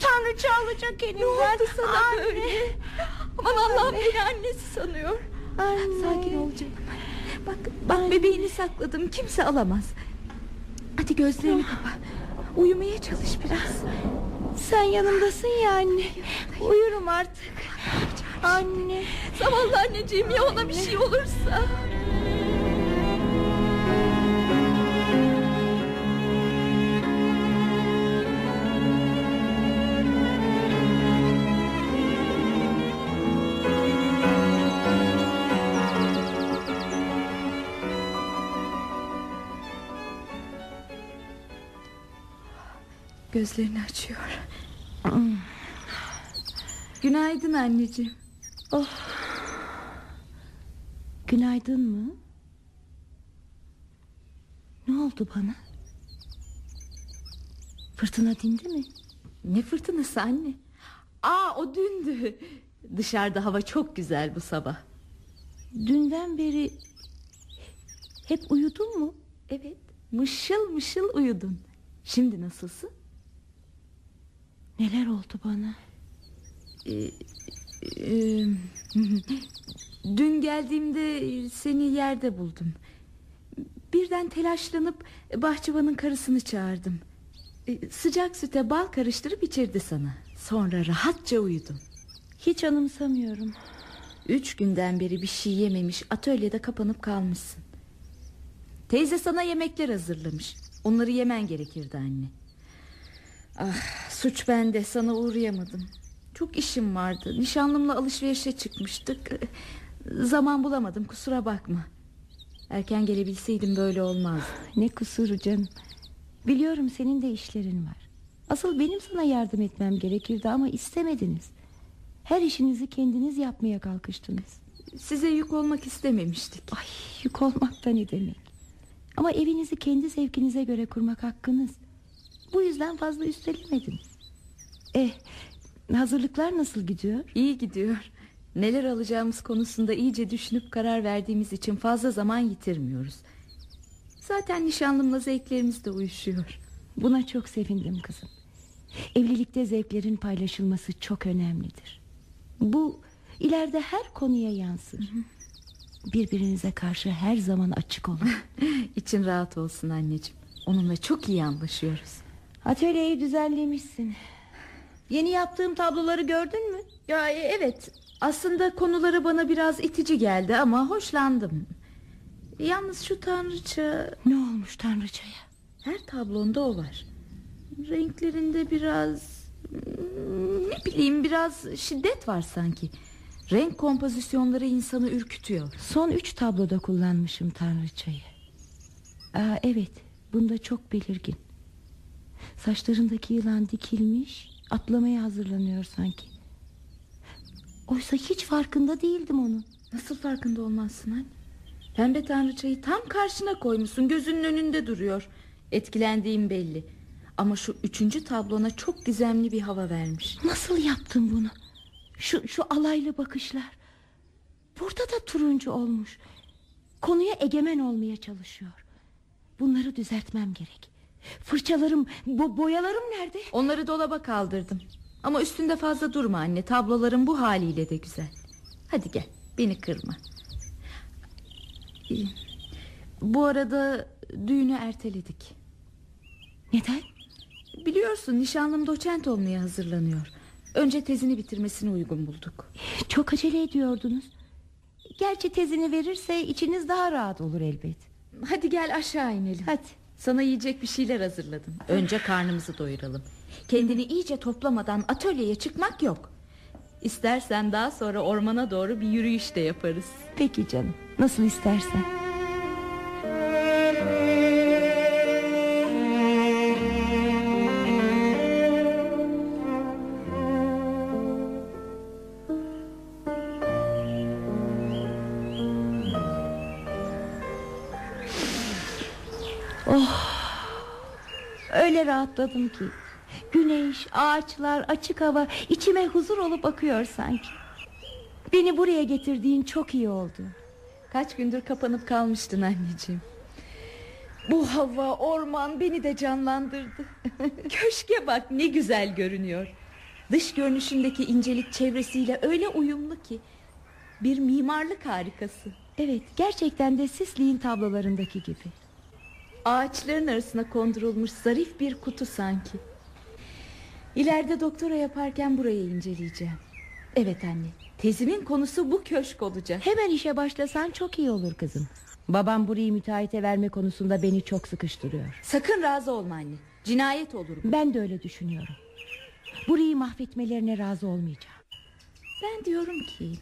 Tanrıça alacak elimden. Ne oldu sana Anne. böyle? Aman Allah'ım beni annesi sanıyor. Anne. Sakin ol canım. Bak, bak bebeğini sakladım kimse alamaz. Hadi gözlerini kapa. Uyumaya çalış biraz. Sen yanımdasın ya anne. Uyurum artık. Anne. Zavallı anneciğim ya ona bir şey olursa. Gözlerini açıyor. Günaydın anneciğim. Günaydın mı? Ne oldu bana? Fırtına dindi mi? Ne fırtınası anne? Aa o dündü. Dışarıda hava çok güzel bu sabah. Dünden beri hep uyudun mu? Evet mışıl mışıl uyudun. Şimdi nasılsın? Neler oldu bana? Ee, dün geldiğimde seni yerde buldum. Birden telaşlanıp bahçıvanın karısını çağırdım. Ee, Sıcak süte bal karıştırıp içirdi sana. Sonra rahatça uyudum. Hiç anımsamıyorum. Üç günden beri bir şey yememiş atölyede kapanıp kalmışsın. Teyze sana yemekler hazırlamış. Onları yemen gerekirdi anne. Ah suç bende sana uğrayamadım. Çok işim vardı. Nişanlımla alışverişe çıkmıştık. Zaman bulamadım kusura bakma. Erken gelebilseydim böyle olmazdı. Ne kusuru canım. Biliyorum senin de işlerin var. Asıl benim sana yardım etmem gerekirdi ama istemediniz. Her işinizi kendiniz yapmaya kalkıştınız. Size yük olmak istememiştik. Ay yük olmak da ne demek. Ama evinizi kendi zevkinize göre kurmak hakkınız. Bu yüzden fazla üstelemedim. Eh hazırlıklar nasıl gidiyor? İyi gidiyor. Neler alacağımız konusunda iyice düşünüp karar verdiğimiz için fazla zaman yitirmiyoruz. Zaten nişanlımla zevklerimiz de uyuşuyor. Buna çok sevindim kızım. Evlilikte zevklerin paylaşılması çok önemlidir. Bu ileride her konuya yansır. Birbirinize karşı her zaman açık olun. [laughs] İçin rahat olsun anneciğim. Onunla çok iyi anlaşıyoruz. Atölyeyi düzenlemişsin. Yeni yaptığım tabloları gördün mü? Ya e, evet. Aslında konuları bana biraz itici geldi ama hoşlandım. Yalnız şu tanrıça Ne olmuş tanrıçaya? her tablonda o var. Renklerinde biraz ne bileyim biraz şiddet var sanki. Renk kompozisyonları insanı ürkütüyor. Son üç tabloda kullanmışım tanrıçayı. Aa, evet bunda çok belirgin. Saçlarındaki yılan dikilmiş atlamaya hazırlanıyor sanki. Oysa hiç farkında değildim onun. Nasıl farkında olmazsın anne? Pembe tanrıçayı tam karşına koymuşsun. Gözünün önünde duruyor. Etkilendiğim belli. Ama şu üçüncü tablona çok gizemli bir hava vermiş. Nasıl yaptın bunu? Şu, şu alaylı bakışlar. Burada da turuncu olmuş. Konuya egemen olmaya çalışıyor. Bunları düzeltmem gerek. Fırçalarım, bo boyalarım nerede? Onları dolaba kaldırdım. Ama üstünde fazla durma anne. Tabloların bu haliyle de güzel. Hadi gel, beni kırma. Bu arada düğünü erteledik. Neden? Biliyorsun nişanlım doçent olmaya hazırlanıyor. Önce tezini bitirmesini uygun bulduk. Çok acele ediyordunuz. Gerçi tezini verirse içiniz daha rahat olur elbet. Hadi gel aşağı inelim. Hadi. Sana yiyecek bir şeyler hazırladım. Önce karnımızı doyuralım. Kendini iyice toplamadan atölyeye çıkmak yok. İstersen daha sonra ormana doğru bir yürüyüş de yaparız. Peki canım. Nasıl istersen. Rahatladım ki. Güneş, ağaçlar, açık hava içime huzur olup akıyor sanki. Beni buraya getirdiğin çok iyi oldu. Kaç gündür kapanıp kalmıştın anneciğim. Bu hava, orman beni de canlandırdı. [laughs] Köşke bak ne güzel görünüyor. Dış görünüşündeki incelik çevresiyle öyle uyumlu ki. Bir mimarlık harikası. Evet gerçekten de Sisli'nin tablolarındaki gibi. Ağaçların arasına kondurulmuş zarif bir kutu sanki. İleride doktora yaparken burayı inceleyeceğim. Evet anne, tezimin konusu bu köşk olacak. Hemen işe başlasan çok iyi olur kızım. Babam burayı müteahhite verme konusunda beni çok sıkıştırıyor. Sakın razı olma anne. Cinayet olur bu. Ben de öyle düşünüyorum. Burayı mahvetmelerine razı olmayacağım. Ben diyorum ki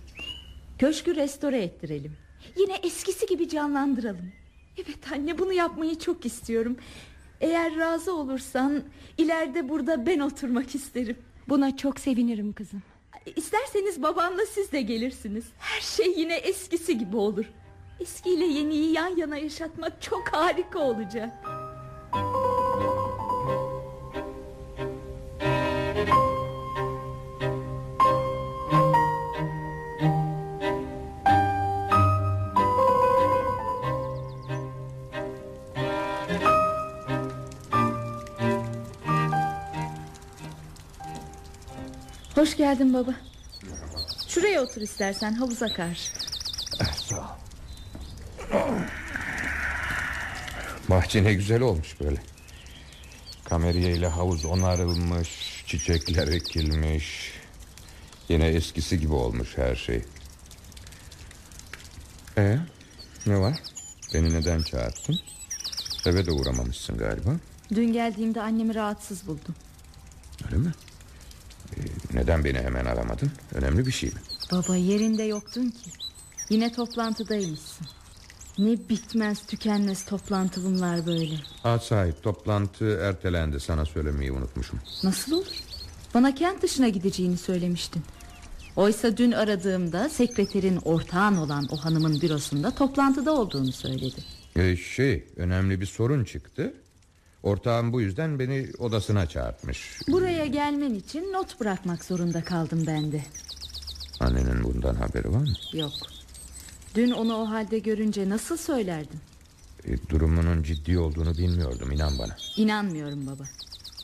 köşkü restore ettirelim. Yine eskisi gibi canlandıralım. Evet anne bunu yapmayı çok istiyorum. Eğer razı olursan ileride burada ben oturmak isterim. Buna çok sevinirim kızım. İsterseniz babamla siz de gelirsiniz. Her şey yine eskisi gibi olur. Eskiyle yeniyi yan yana yaşatmak çok harika olacak. Hoş geldin baba. Şuraya otur istersen havuza karşı. Sağ ol. Bahçe ne güzel olmuş böyle. Kameriye ile havuz onarılmış, çiçekler ekilmiş. Yine eskisi gibi olmuş her şey. E ne var? Beni neden çağırdın? Eve de uğramamışsın galiba. Dün geldiğimde annemi rahatsız buldum. Öyle mi? Neden beni hemen aramadın? Önemli bir şey mi? Baba yerinde yoktun ki. Yine toplantıdaymışsın. Ne bitmez tükenmez toplantı bunlar böyle. Ha sahip toplantı ertelendi sana söylemeyi unutmuşum. Nasıl olur? Bana kent dışına gideceğini söylemiştin. Oysa dün aradığımda sekreterin ortağın olan o hanımın bürosunda toplantıda olduğunu söyledi. E, şey önemli bir sorun çıktı. Ortağım bu yüzden beni odasına çağırtmış. Buraya gelmen için not bırakmak zorunda kaldım ben de. Annenin bundan haberi var mı? Yok. Dün onu o halde görünce nasıl söylerdim? E, durumunun ciddi olduğunu bilmiyordum inan bana. İnanmıyorum baba.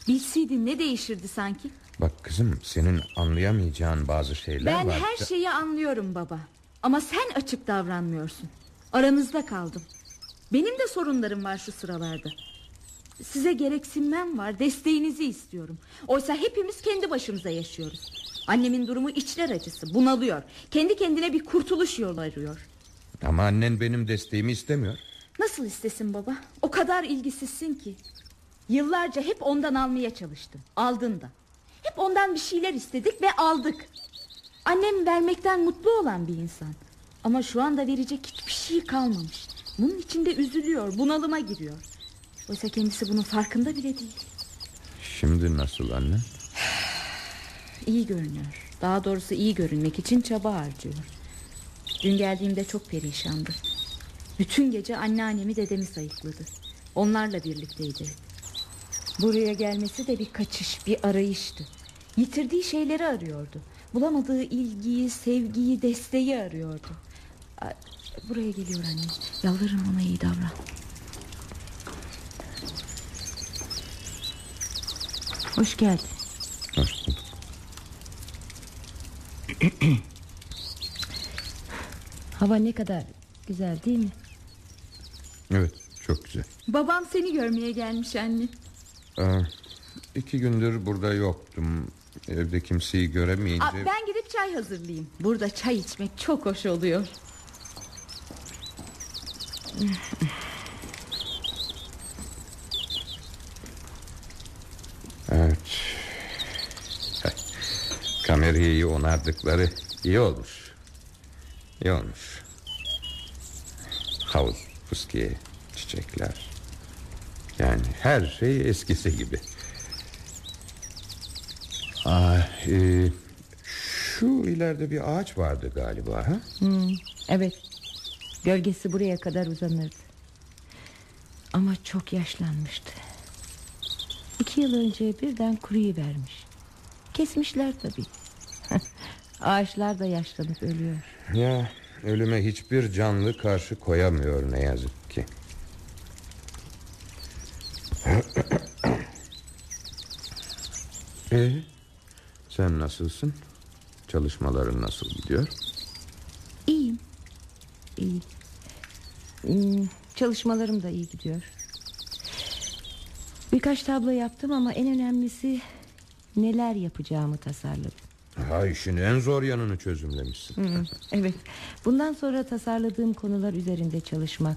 Bilseydin ne değişirdi sanki? Bak kızım senin anlayamayacağın bazı şeyler Ben var. her şeyi anlıyorum baba. Ama sen açık davranmıyorsun. Aranızda kaldım. Benim de sorunlarım var şu sıralarda. Size gereksinmem var. Desteğinizi istiyorum. Oysa hepimiz kendi başımıza yaşıyoruz. Annemin durumu içler acısı. Bunalıyor. Kendi kendine bir kurtuluş yolu arıyor. Ama annen benim desteğimi istemiyor. Nasıl istesin baba? O kadar ilgisizsin ki. Yıllarca hep ondan almaya çalıştım. Aldın da. Hep ondan bir şeyler istedik ve aldık. Annem vermekten mutlu olan bir insan. Ama şu anda verecek hiçbir şey kalmamış. Bunun içinde üzülüyor, bunalıma giriyor. Oysa kendisi bunun farkında bile değil. Şimdi nasıl annen? İyi görünüyor. Daha doğrusu iyi görünmek için çaba harcıyor. Dün geldiğimde çok perişandı. Bütün gece anneannemi dedemi sayıkladı. Onlarla birlikteydi. Buraya gelmesi de bir kaçış, bir arayıştı. Yitirdiği şeyleri arıyordu. Bulamadığı ilgiyi, sevgiyi, desteği arıyordu. Ay, Buraya geliyor anne. Yalvarırım ona iyi davran. Hoş geldin. Hoş bulduk. [clears throat] Hava ne kadar güzel değil mi? Evet çok güzel. Babam seni görmeye gelmiş anne. Aa, iki gündür burada yoktum. Evde kimseyi göremeyince... Aa, ben gidip çay hazırlayayım. Burada çay içmek çok hoş oluyor. [laughs] Evet. Kameriyeyi onardıkları iyi olmuş. İyi olmuş. Havuz, fıskiye, çiçekler. Yani her şey eskisi gibi. Ah, e, şu ileride bir ağaç vardı galiba. Ha? Hmm, evet. Gölgesi buraya kadar uzanırdı. Ama çok yaşlanmıştı. İki yıl önce birden kuruyuvermiş. Kesmişler tabii. Ağaçlar da yaşlanıp ölüyor. Ya ölüme hiçbir canlı karşı koyamıyor ne yazık ki. [clears throat] e, sen nasılsın? Çalışmaların nasıl gidiyor? İyiyim. İyi. Hmm, çalışmalarım da iyi gidiyor. Birkaç tablo yaptım ama en önemlisi neler yapacağımı tasarladım. Ha işin en zor yanını çözümlemişsin. Evet. Bundan sonra tasarladığım konular üzerinde çalışmak,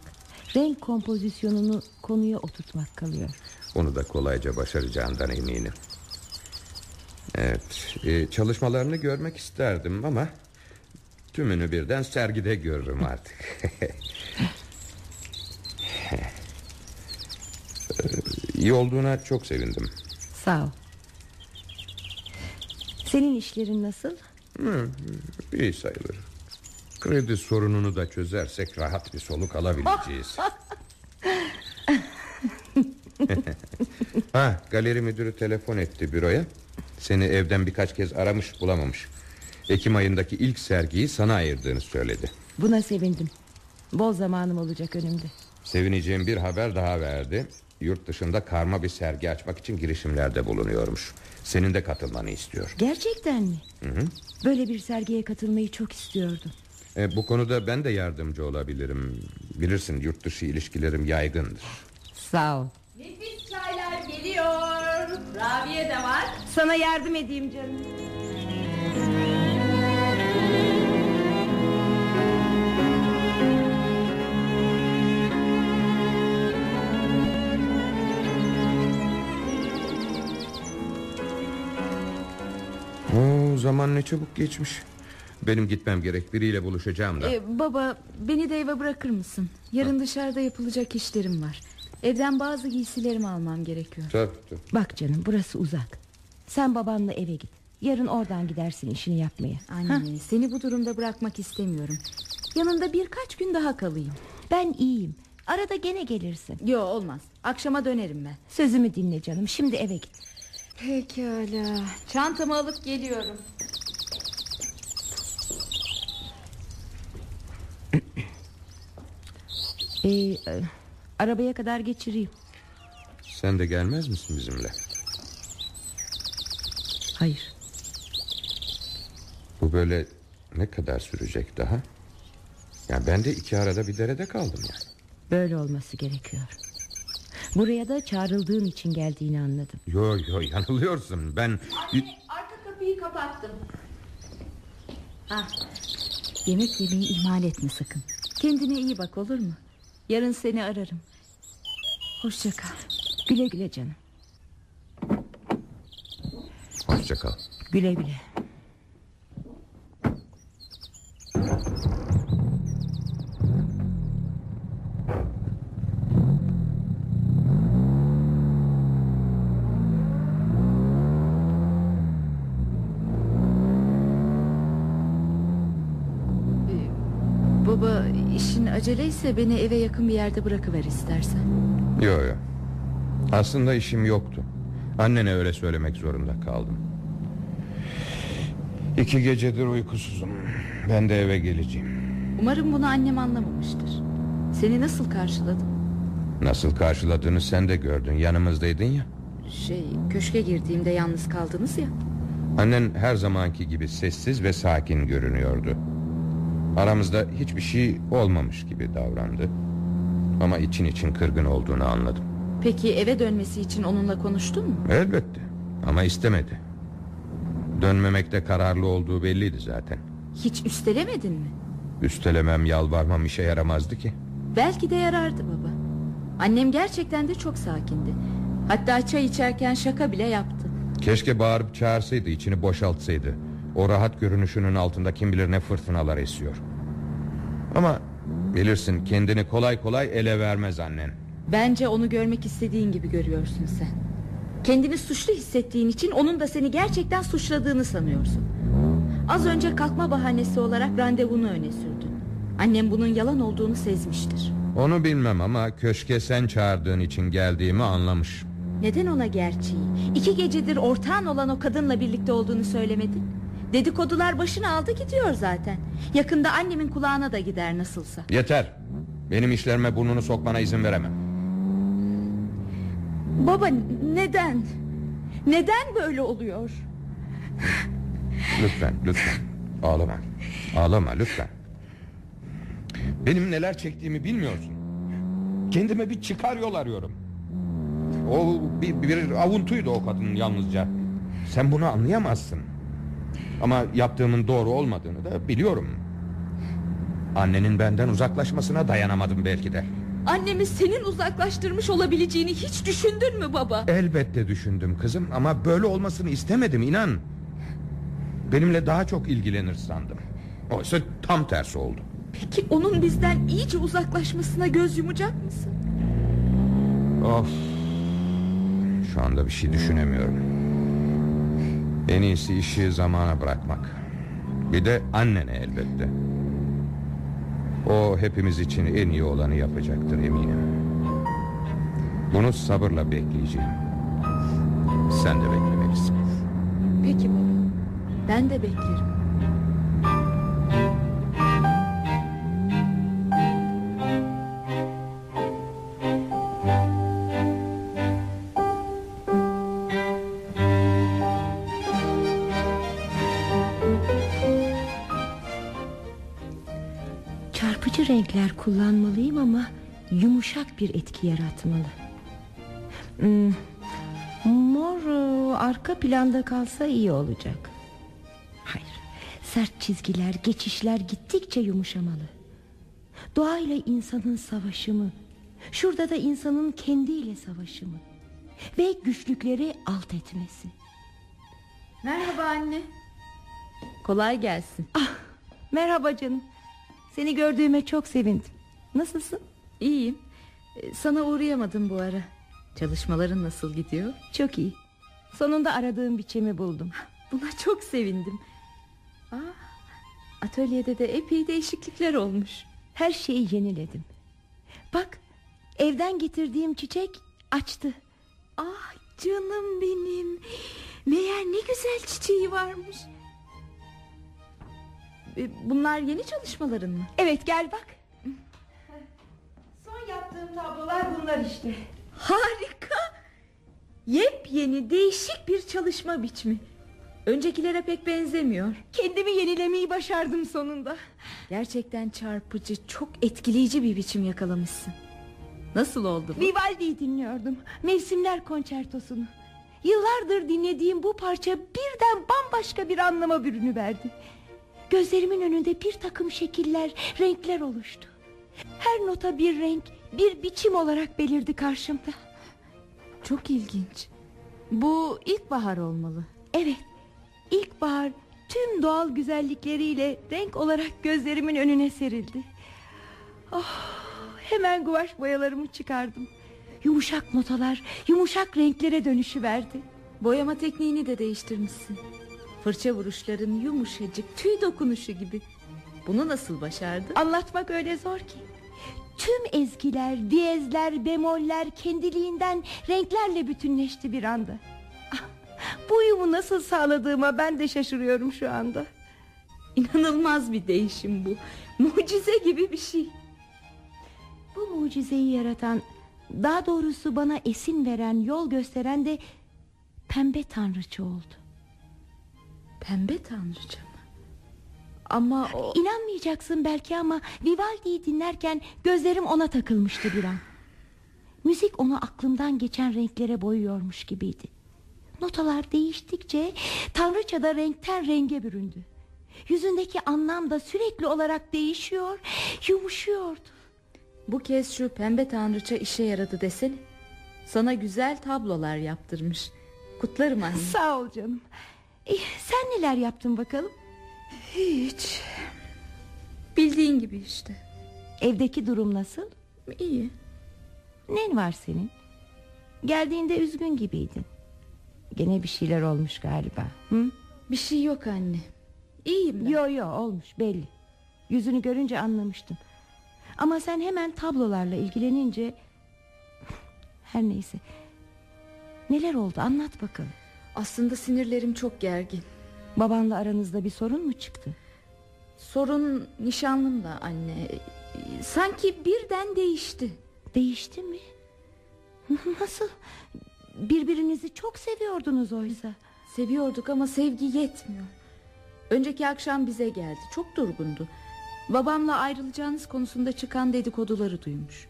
renk kompozisyonunu konuya oturtmak kalıyor. Onu da kolayca başaracağından eminim. Evet, e, çalışmalarını görmek isterdim ama tümünü birden sergide görürüm artık. Ee, [laughs] İyi olduğuna çok sevindim. Sağ ol. Senin işlerin nasıl? Hı, iyi sayılır. Kredi sorununu da çözersek rahat bir soluk alabileceğiz. [laughs] ha, galeri müdürü telefon etti büroya. Seni evden birkaç kez aramış bulamamış. Ekim ayındaki ilk sergiyi sana ayırdığını söyledi. Buna sevindim. Bol zamanım olacak önümde. Sevineceğim bir haber daha verdi. Yurt dışında karma bir sergi açmak için girişimlerde bulunuyormuş. Senin de katılmanı istiyor. Gerçekten mi? Hı hı. Böyle bir sergiye katılmayı çok istiyordum. E, bu konuda ben de yardımcı olabilirim. Bilirsin yurt dışı ilişkilerim yaygındır. Sağ ol. Nefis çaylar geliyor. Rabiye de var. Sana yardım edeyim canım. Zaman ne çabuk geçmiş. Benim gitmem gerek biriyle buluşacağım da. Ee, baba beni de eve bırakır mısın? Yarın dışarıda yapılacak işlerim var. Evden bazı giysilerimi almam gerekiyor. Tabii, tabii. Bak canım burası uzak. Sen babanla eve git. Yarın oradan gidersin işini yapmaya. Anne seni bu durumda bırakmak istemiyorum. Yanında birkaç gün daha kalayım. Ben iyiyim. Arada gene gelirsin. Yo olmaz. Akşama dönerim ben. Sözümü dinle canım. Şimdi eve git. Pekala. Çantamı alıp geliyorum. [clears throat] Ee, e, arabaya kadar geçireyim. Sen de gelmez misin bizimle? Hayır. Bu böyle ne kadar sürecek daha? Ya ben de iki arada bir derede kaldım ya. Böyle olması gerekiyor. Buraya da çağrıldığın için geldiğini anladım. Yo yo yanılıyorsun. Ben Arka kapıyı kapattım. Ah, yemek yemeyi ihmal etme sakın. Kendine iyi bak olur mu? Yarın seni ararım. Hoşça kal. Güle güle canım. hoşça kal. Güle güle. İşin aceleyse beni eve yakın bir yerde bırakıver istersen. Yo yo. Aslında işim yoktu. Annene öyle söylemek zorunda kaldım. İki gecedir uykusuzum. Ben de eve geleceğim. Umarım bunu annem anlamamıştır. Seni nasıl karşıladı? Nasıl karşıladığını sen de gördün. Yanımızdaydın ya. Şey köşke girdiğimde yalnız kaldınız ya. Annen her zamanki gibi sessiz ve sakin görünüyordu. Aramızda hiçbir şey olmamış gibi davrandı. Ama için için kırgın olduğunu anladım. Peki eve dönmesi için onunla konuştun mu? Elbette ama istemedi. Dönmemekte kararlı olduğu belliydi zaten. Hiç üstelemedin mi? Üstelemem yalvarmam işe yaramazdı ki. Belki de yarardı baba. Annem gerçekten de çok sakindi. Hatta çay içerken şaka bile yaptı. Keşke bağırıp çağırsaydı içini boşaltsaydı. O rahat görünüşünün altında kim bilir ne fırtınalar esiyor. Ama bilirsin kendini kolay kolay ele vermez annen. Bence onu görmek istediğin gibi görüyorsun sen. Kendini suçlu hissettiğin için onun da seni gerçekten suçladığını sanıyorsun. Az önce kalkma bahanesi olarak randevunu öne sürdün. Annem bunun yalan olduğunu sezmiştir. Onu bilmem ama köşke sen çağırdığın için geldiğimi anlamış. Neden ona gerçeği, iki gecedir ortağın olan o kadınla birlikte olduğunu söylemedin? Dedikodular başını aldı gidiyor zaten. Yakında annemin kulağına da gider nasılsa. Yeter. Benim işlerime burnunu sokmana izin veremem. Baba neden? Neden böyle oluyor? Lütfen, lütfen. Ağlama. Ağlama lütfen. Benim neler çektiğimi bilmiyorsun. Kendime bir çıkar yol arıyorum. O bir, bir avuntuydu o kadın yalnızca. Sen bunu anlayamazsın. Ama yaptığımın doğru olmadığını da biliyorum. Annenin benden uzaklaşmasına dayanamadım belki de. Annemi senin uzaklaştırmış olabileceğini hiç düşündün mü baba? Elbette düşündüm kızım ama böyle olmasını istemedim inan. Benimle daha çok ilgilenir sandım. Oysa tam tersi oldu. Peki onun bizden iyice uzaklaşmasına göz yumacak mısın? Of. Şu anda bir şey düşünemiyorum. En iyisi işi zamana bırakmak. Bir de annene elbette. O hepimiz için en iyi olanı yapacaktır eminim. Bunu sabırla bekleyeceğim. Sen de beklemelisin. Peki baba. Ben de beklerim. Renkler kullanmalıyım ama yumuşak bir etki yaratmalı. Hmm, mor e, arka planda kalsa iyi olacak. Hayır, sert çizgiler, geçişler gittikçe yumuşamalı. Doğayla insanın savaşımı, şurada da insanın kendiyle savaşımı ve güçlükleri alt etmesi. Merhaba anne. Kolay gelsin. Ah, merhaba canım. Seni gördüğüme çok sevindim. Nasılsın? İyiyim. Ee, Sana uğrayamadım bu ara. Çalışmaların nasıl gidiyor? Çok iyi. Sonunda aradığım biçimi buldum. Buna çok sevindim. Aa, atölyede de epey değişiklikler olmuş. Her şeyi yeniledim. Bak, evden getirdiğim çiçek açtı. Ah canım benim. Meğer ne güzel çiçeği varmış. Ee, Bunlar yeni çalışmaların mı? Evet, gel bak. Son yaptığım tablolar bunlar işte. Harika. Yepyeni değişik bir çalışma biçimi. Öncekilere pek benzemiyor. Kendimi yenilemeyi başardım sonunda. Gerçekten çarpıcı, çok etkileyici bir biçim yakalamışsın. Nasıl oldu bu? Vivaldi'yi dinliyordum. Mevsimler konçertosunu. Yıllardır dinlediğim bu parça birden bambaşka bir anlama bürünüverdi. Gözlerimin önünde bir takım şekiller, renkler oluştu. Her nota bir renk, bir biçim olarak belirdi karşımda. Çok ilginç. Bu ilkbahar olmalı. Evet, ilkbahar tüm doğal güzellikleriyle renk olarak gözlerimin önüne serildi. Oh, hemen guvaş boyalarımı çıkardım. Yumuşak notalar, yumuşak renklere dönüşüverdi. Boyama tekniğini de değiştirmişsin. Fırça vuruşların yumuşacık, tüy dokunuşu gibi. Bunu nasıl başardın? Anlatmak öyle zor ki. Tüm ezgiler, diyezler, bemoller kendiliğinden renklerle bütünleşti bir anda. Ah, Bu uyumu nasıl sağladığıma ben de şaşırıyorum şu anda. İnanılmaz bir değişim bu. Mucize gibi bir şey. Bu mucizeyi yaratan, daha doğrusu bana esin veren, yol gösteren de pembe tanrıçı oldu. Pembe tanrıça mı? Ama o... İnanmayacaksın belki ama Vivaldi'yi dinlerken gözlerim ona takılmıştı bir an. Müzik onu aklımdan geçen renklere boyuyormuş gibiydi. Notalar değiştikçe tanrıça da renkten renge büründü. Yüzündeki anlam da sürekli olarak değişiyor, yumuşuyordu. Bu kez şu pembe tanrıça işe yaradı desene. Sana güzel tablolar yaptırmış. Kutlarım anne. Sağ ol canım. Eh, sen neler yaptın bakalım? Hiç. Bildiğin gibi işte. Evdeki durum nasıl? İyi. Nen var senin? Geldiğinde üzgün gibiydin. Gene bir şeyler olmuş galiba. Hı? Bir şey yok anne. İyiyim ben. Yo yo olmuş belli. Yüzünü görünce anlamıştım. Ama sen hemen tablolarla ilgilenince... [laughs] Her neyse. Neler oldu anlat bakalım. Aslında sinirlerim çok gergin. Babanla aranızda bir sorun mu çıktı? Sorun nişanlım da anne. Sanki birden değişti. Değişti mi? [laughs] Nasıl? Birbirinizi çok seviyordunuz oysa. Seviyorduk ama sevgi yetmiyor. Önceki akşam bize geldi. Çok durgundu. Babamla ayrılacağınız konusunda çıkan dedikoduları duymuş.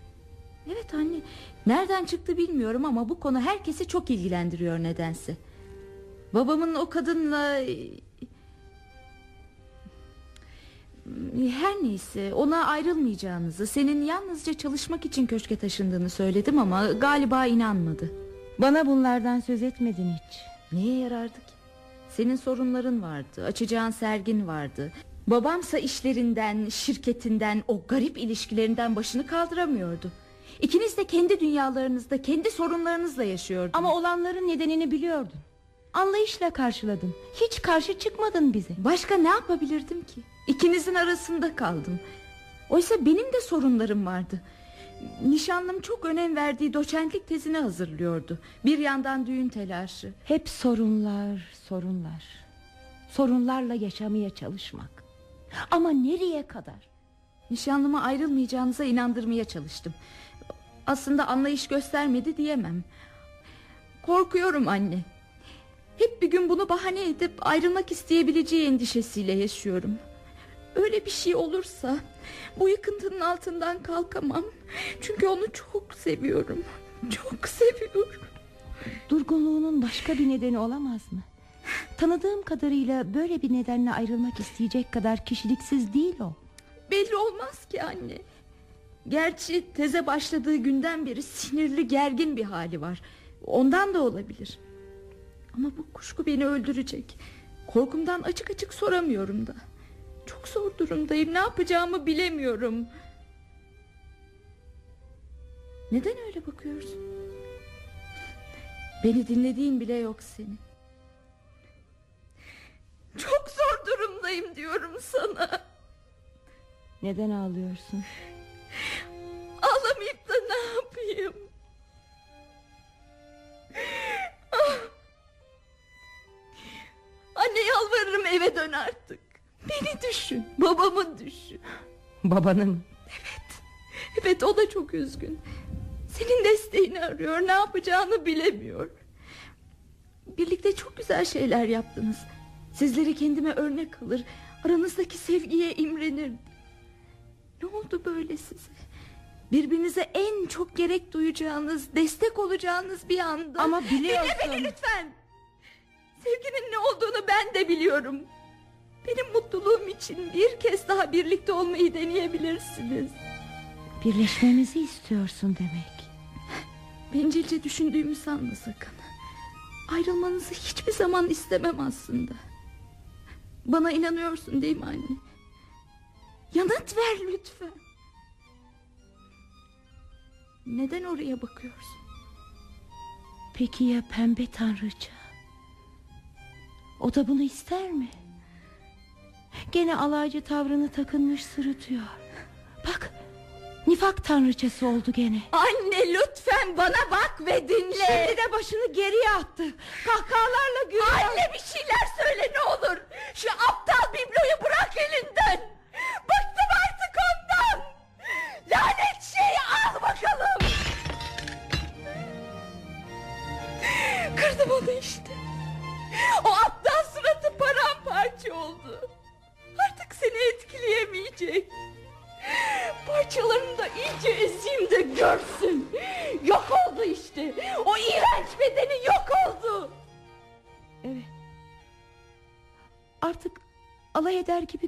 Evet anne. Nereden çıktı bilmiyorum ama bu konu herkesi çok ilgilendiriyor nedense. Babamın o kadınla her neyse ona ayrılmayacağınızı senin yalnızca çalışmak için köşke taşındığını söyledim ama galiba inanmadı. Bana bunlardan söz etmedin hiç. Neye yarardı ki? Senin sorunların vardı, açacağın sergin vardı. Babamsa işlerinden, şirketinden, o garip ilişkilerinden başını kaldıramıyordu. İkiniz de kendi dünyalarınızda kendi sorunlarınızla yaşıyordunuz. Ama olanların nedenini biliyordun. Anlayışla karşıladın. Hiç karşı çıkmadın bize. Başka ne yapabilirdim ki? İkinizin arasında kaldım. Oysa benim de sorunlarım vardı. Nişanlım çok önem verdiği doçentlik tezini hazırlıyordu. Bir yandan düğün telaşı. Hep sorunlar, sorunlar. Sorunlarla yaşamaya çalışmak. Ama nereye kadar? Nişanlıma ayrılmayacağınıza inandırmaya çalıştım. Aslında anlayış göstermedi diyemem. Korkuyorum anne. Hep bir gün bunu bahane edip ayrılmak isteyebileceği endişesiyle yaşıyorum. Öyle bir şey olursa bu yıkıntının altından kalkamam. Çünkü onu çok seviyorum. Çok seviyorum. Durgunluğunun başka bir nedeni olamaz mı? Tanıdığım kadarıyla böyle bir nedenle ayrılmak isteyecek kadar kişiliksiz değil o. Belli olmaz ki anne. Gerçi teze başladığı günden beri sinirli gergin bir hali var. Ondan da olabilir. Ama bu kuşku beni öldürecek. Korkumdan açık açık soramıyorum da. Çok zor durumdayım. Ne yapacağımı bilemiyorum. Neden öyle bakıyorsun? Beni dinlediğin bile yok senin. Çok zor durumdayım diyorum sana. Neden ağlıyorsun? Ağlamayıp da ne yapayım? Eve dön artık. Beni düşün, babamı düşün. Babanı mı? Evet o da çok üzgün. Senin desteğini arıyor, ne yapacağını bilemiyor. Birlikte çok güzel şeyler yaptınız. Sizleri kendime örnek alır, aranızdaki sevgiye imrenirdim. Ne oldu böyle size? Birbirinize en çok gerek duyacağınız, destek olacağınız bir anda. Ama biliyorsun. Dinle beni lütfen. Sevginin ne olduğunu ben de biliyorum. Benim mutluluğum için bir kez daha birlikte olmayı deneyebilirsiniz. Birleşmemizi istiyorsun demek. Bencilce düşündüğümü sanma sakın. Ayrılmanızı hiçbir zaman istemem aslında. Bana inanıyorsun değil mi anne? Yanıt ver lütfen. Neden oraya bakıyorsun? Peki ya pembe tanrıça? O da bunu ister mi? Gene alaycı tavrını takınmış sırıtıyor. Bak nifak tanrıçası oldu gene. Anne lütfen bana bak ve dinle. Şimdi de başını geriye attı. Kahkahalarla gülüyor. Anne bir şeyler söyle ne olur. Şu aptal bibloyu bırak eder gibi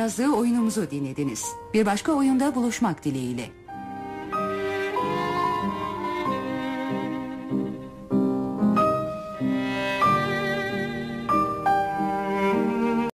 yazdığı oyunumuzu dinlediniz. Bir başka oyunda buluşmak dileğiyle.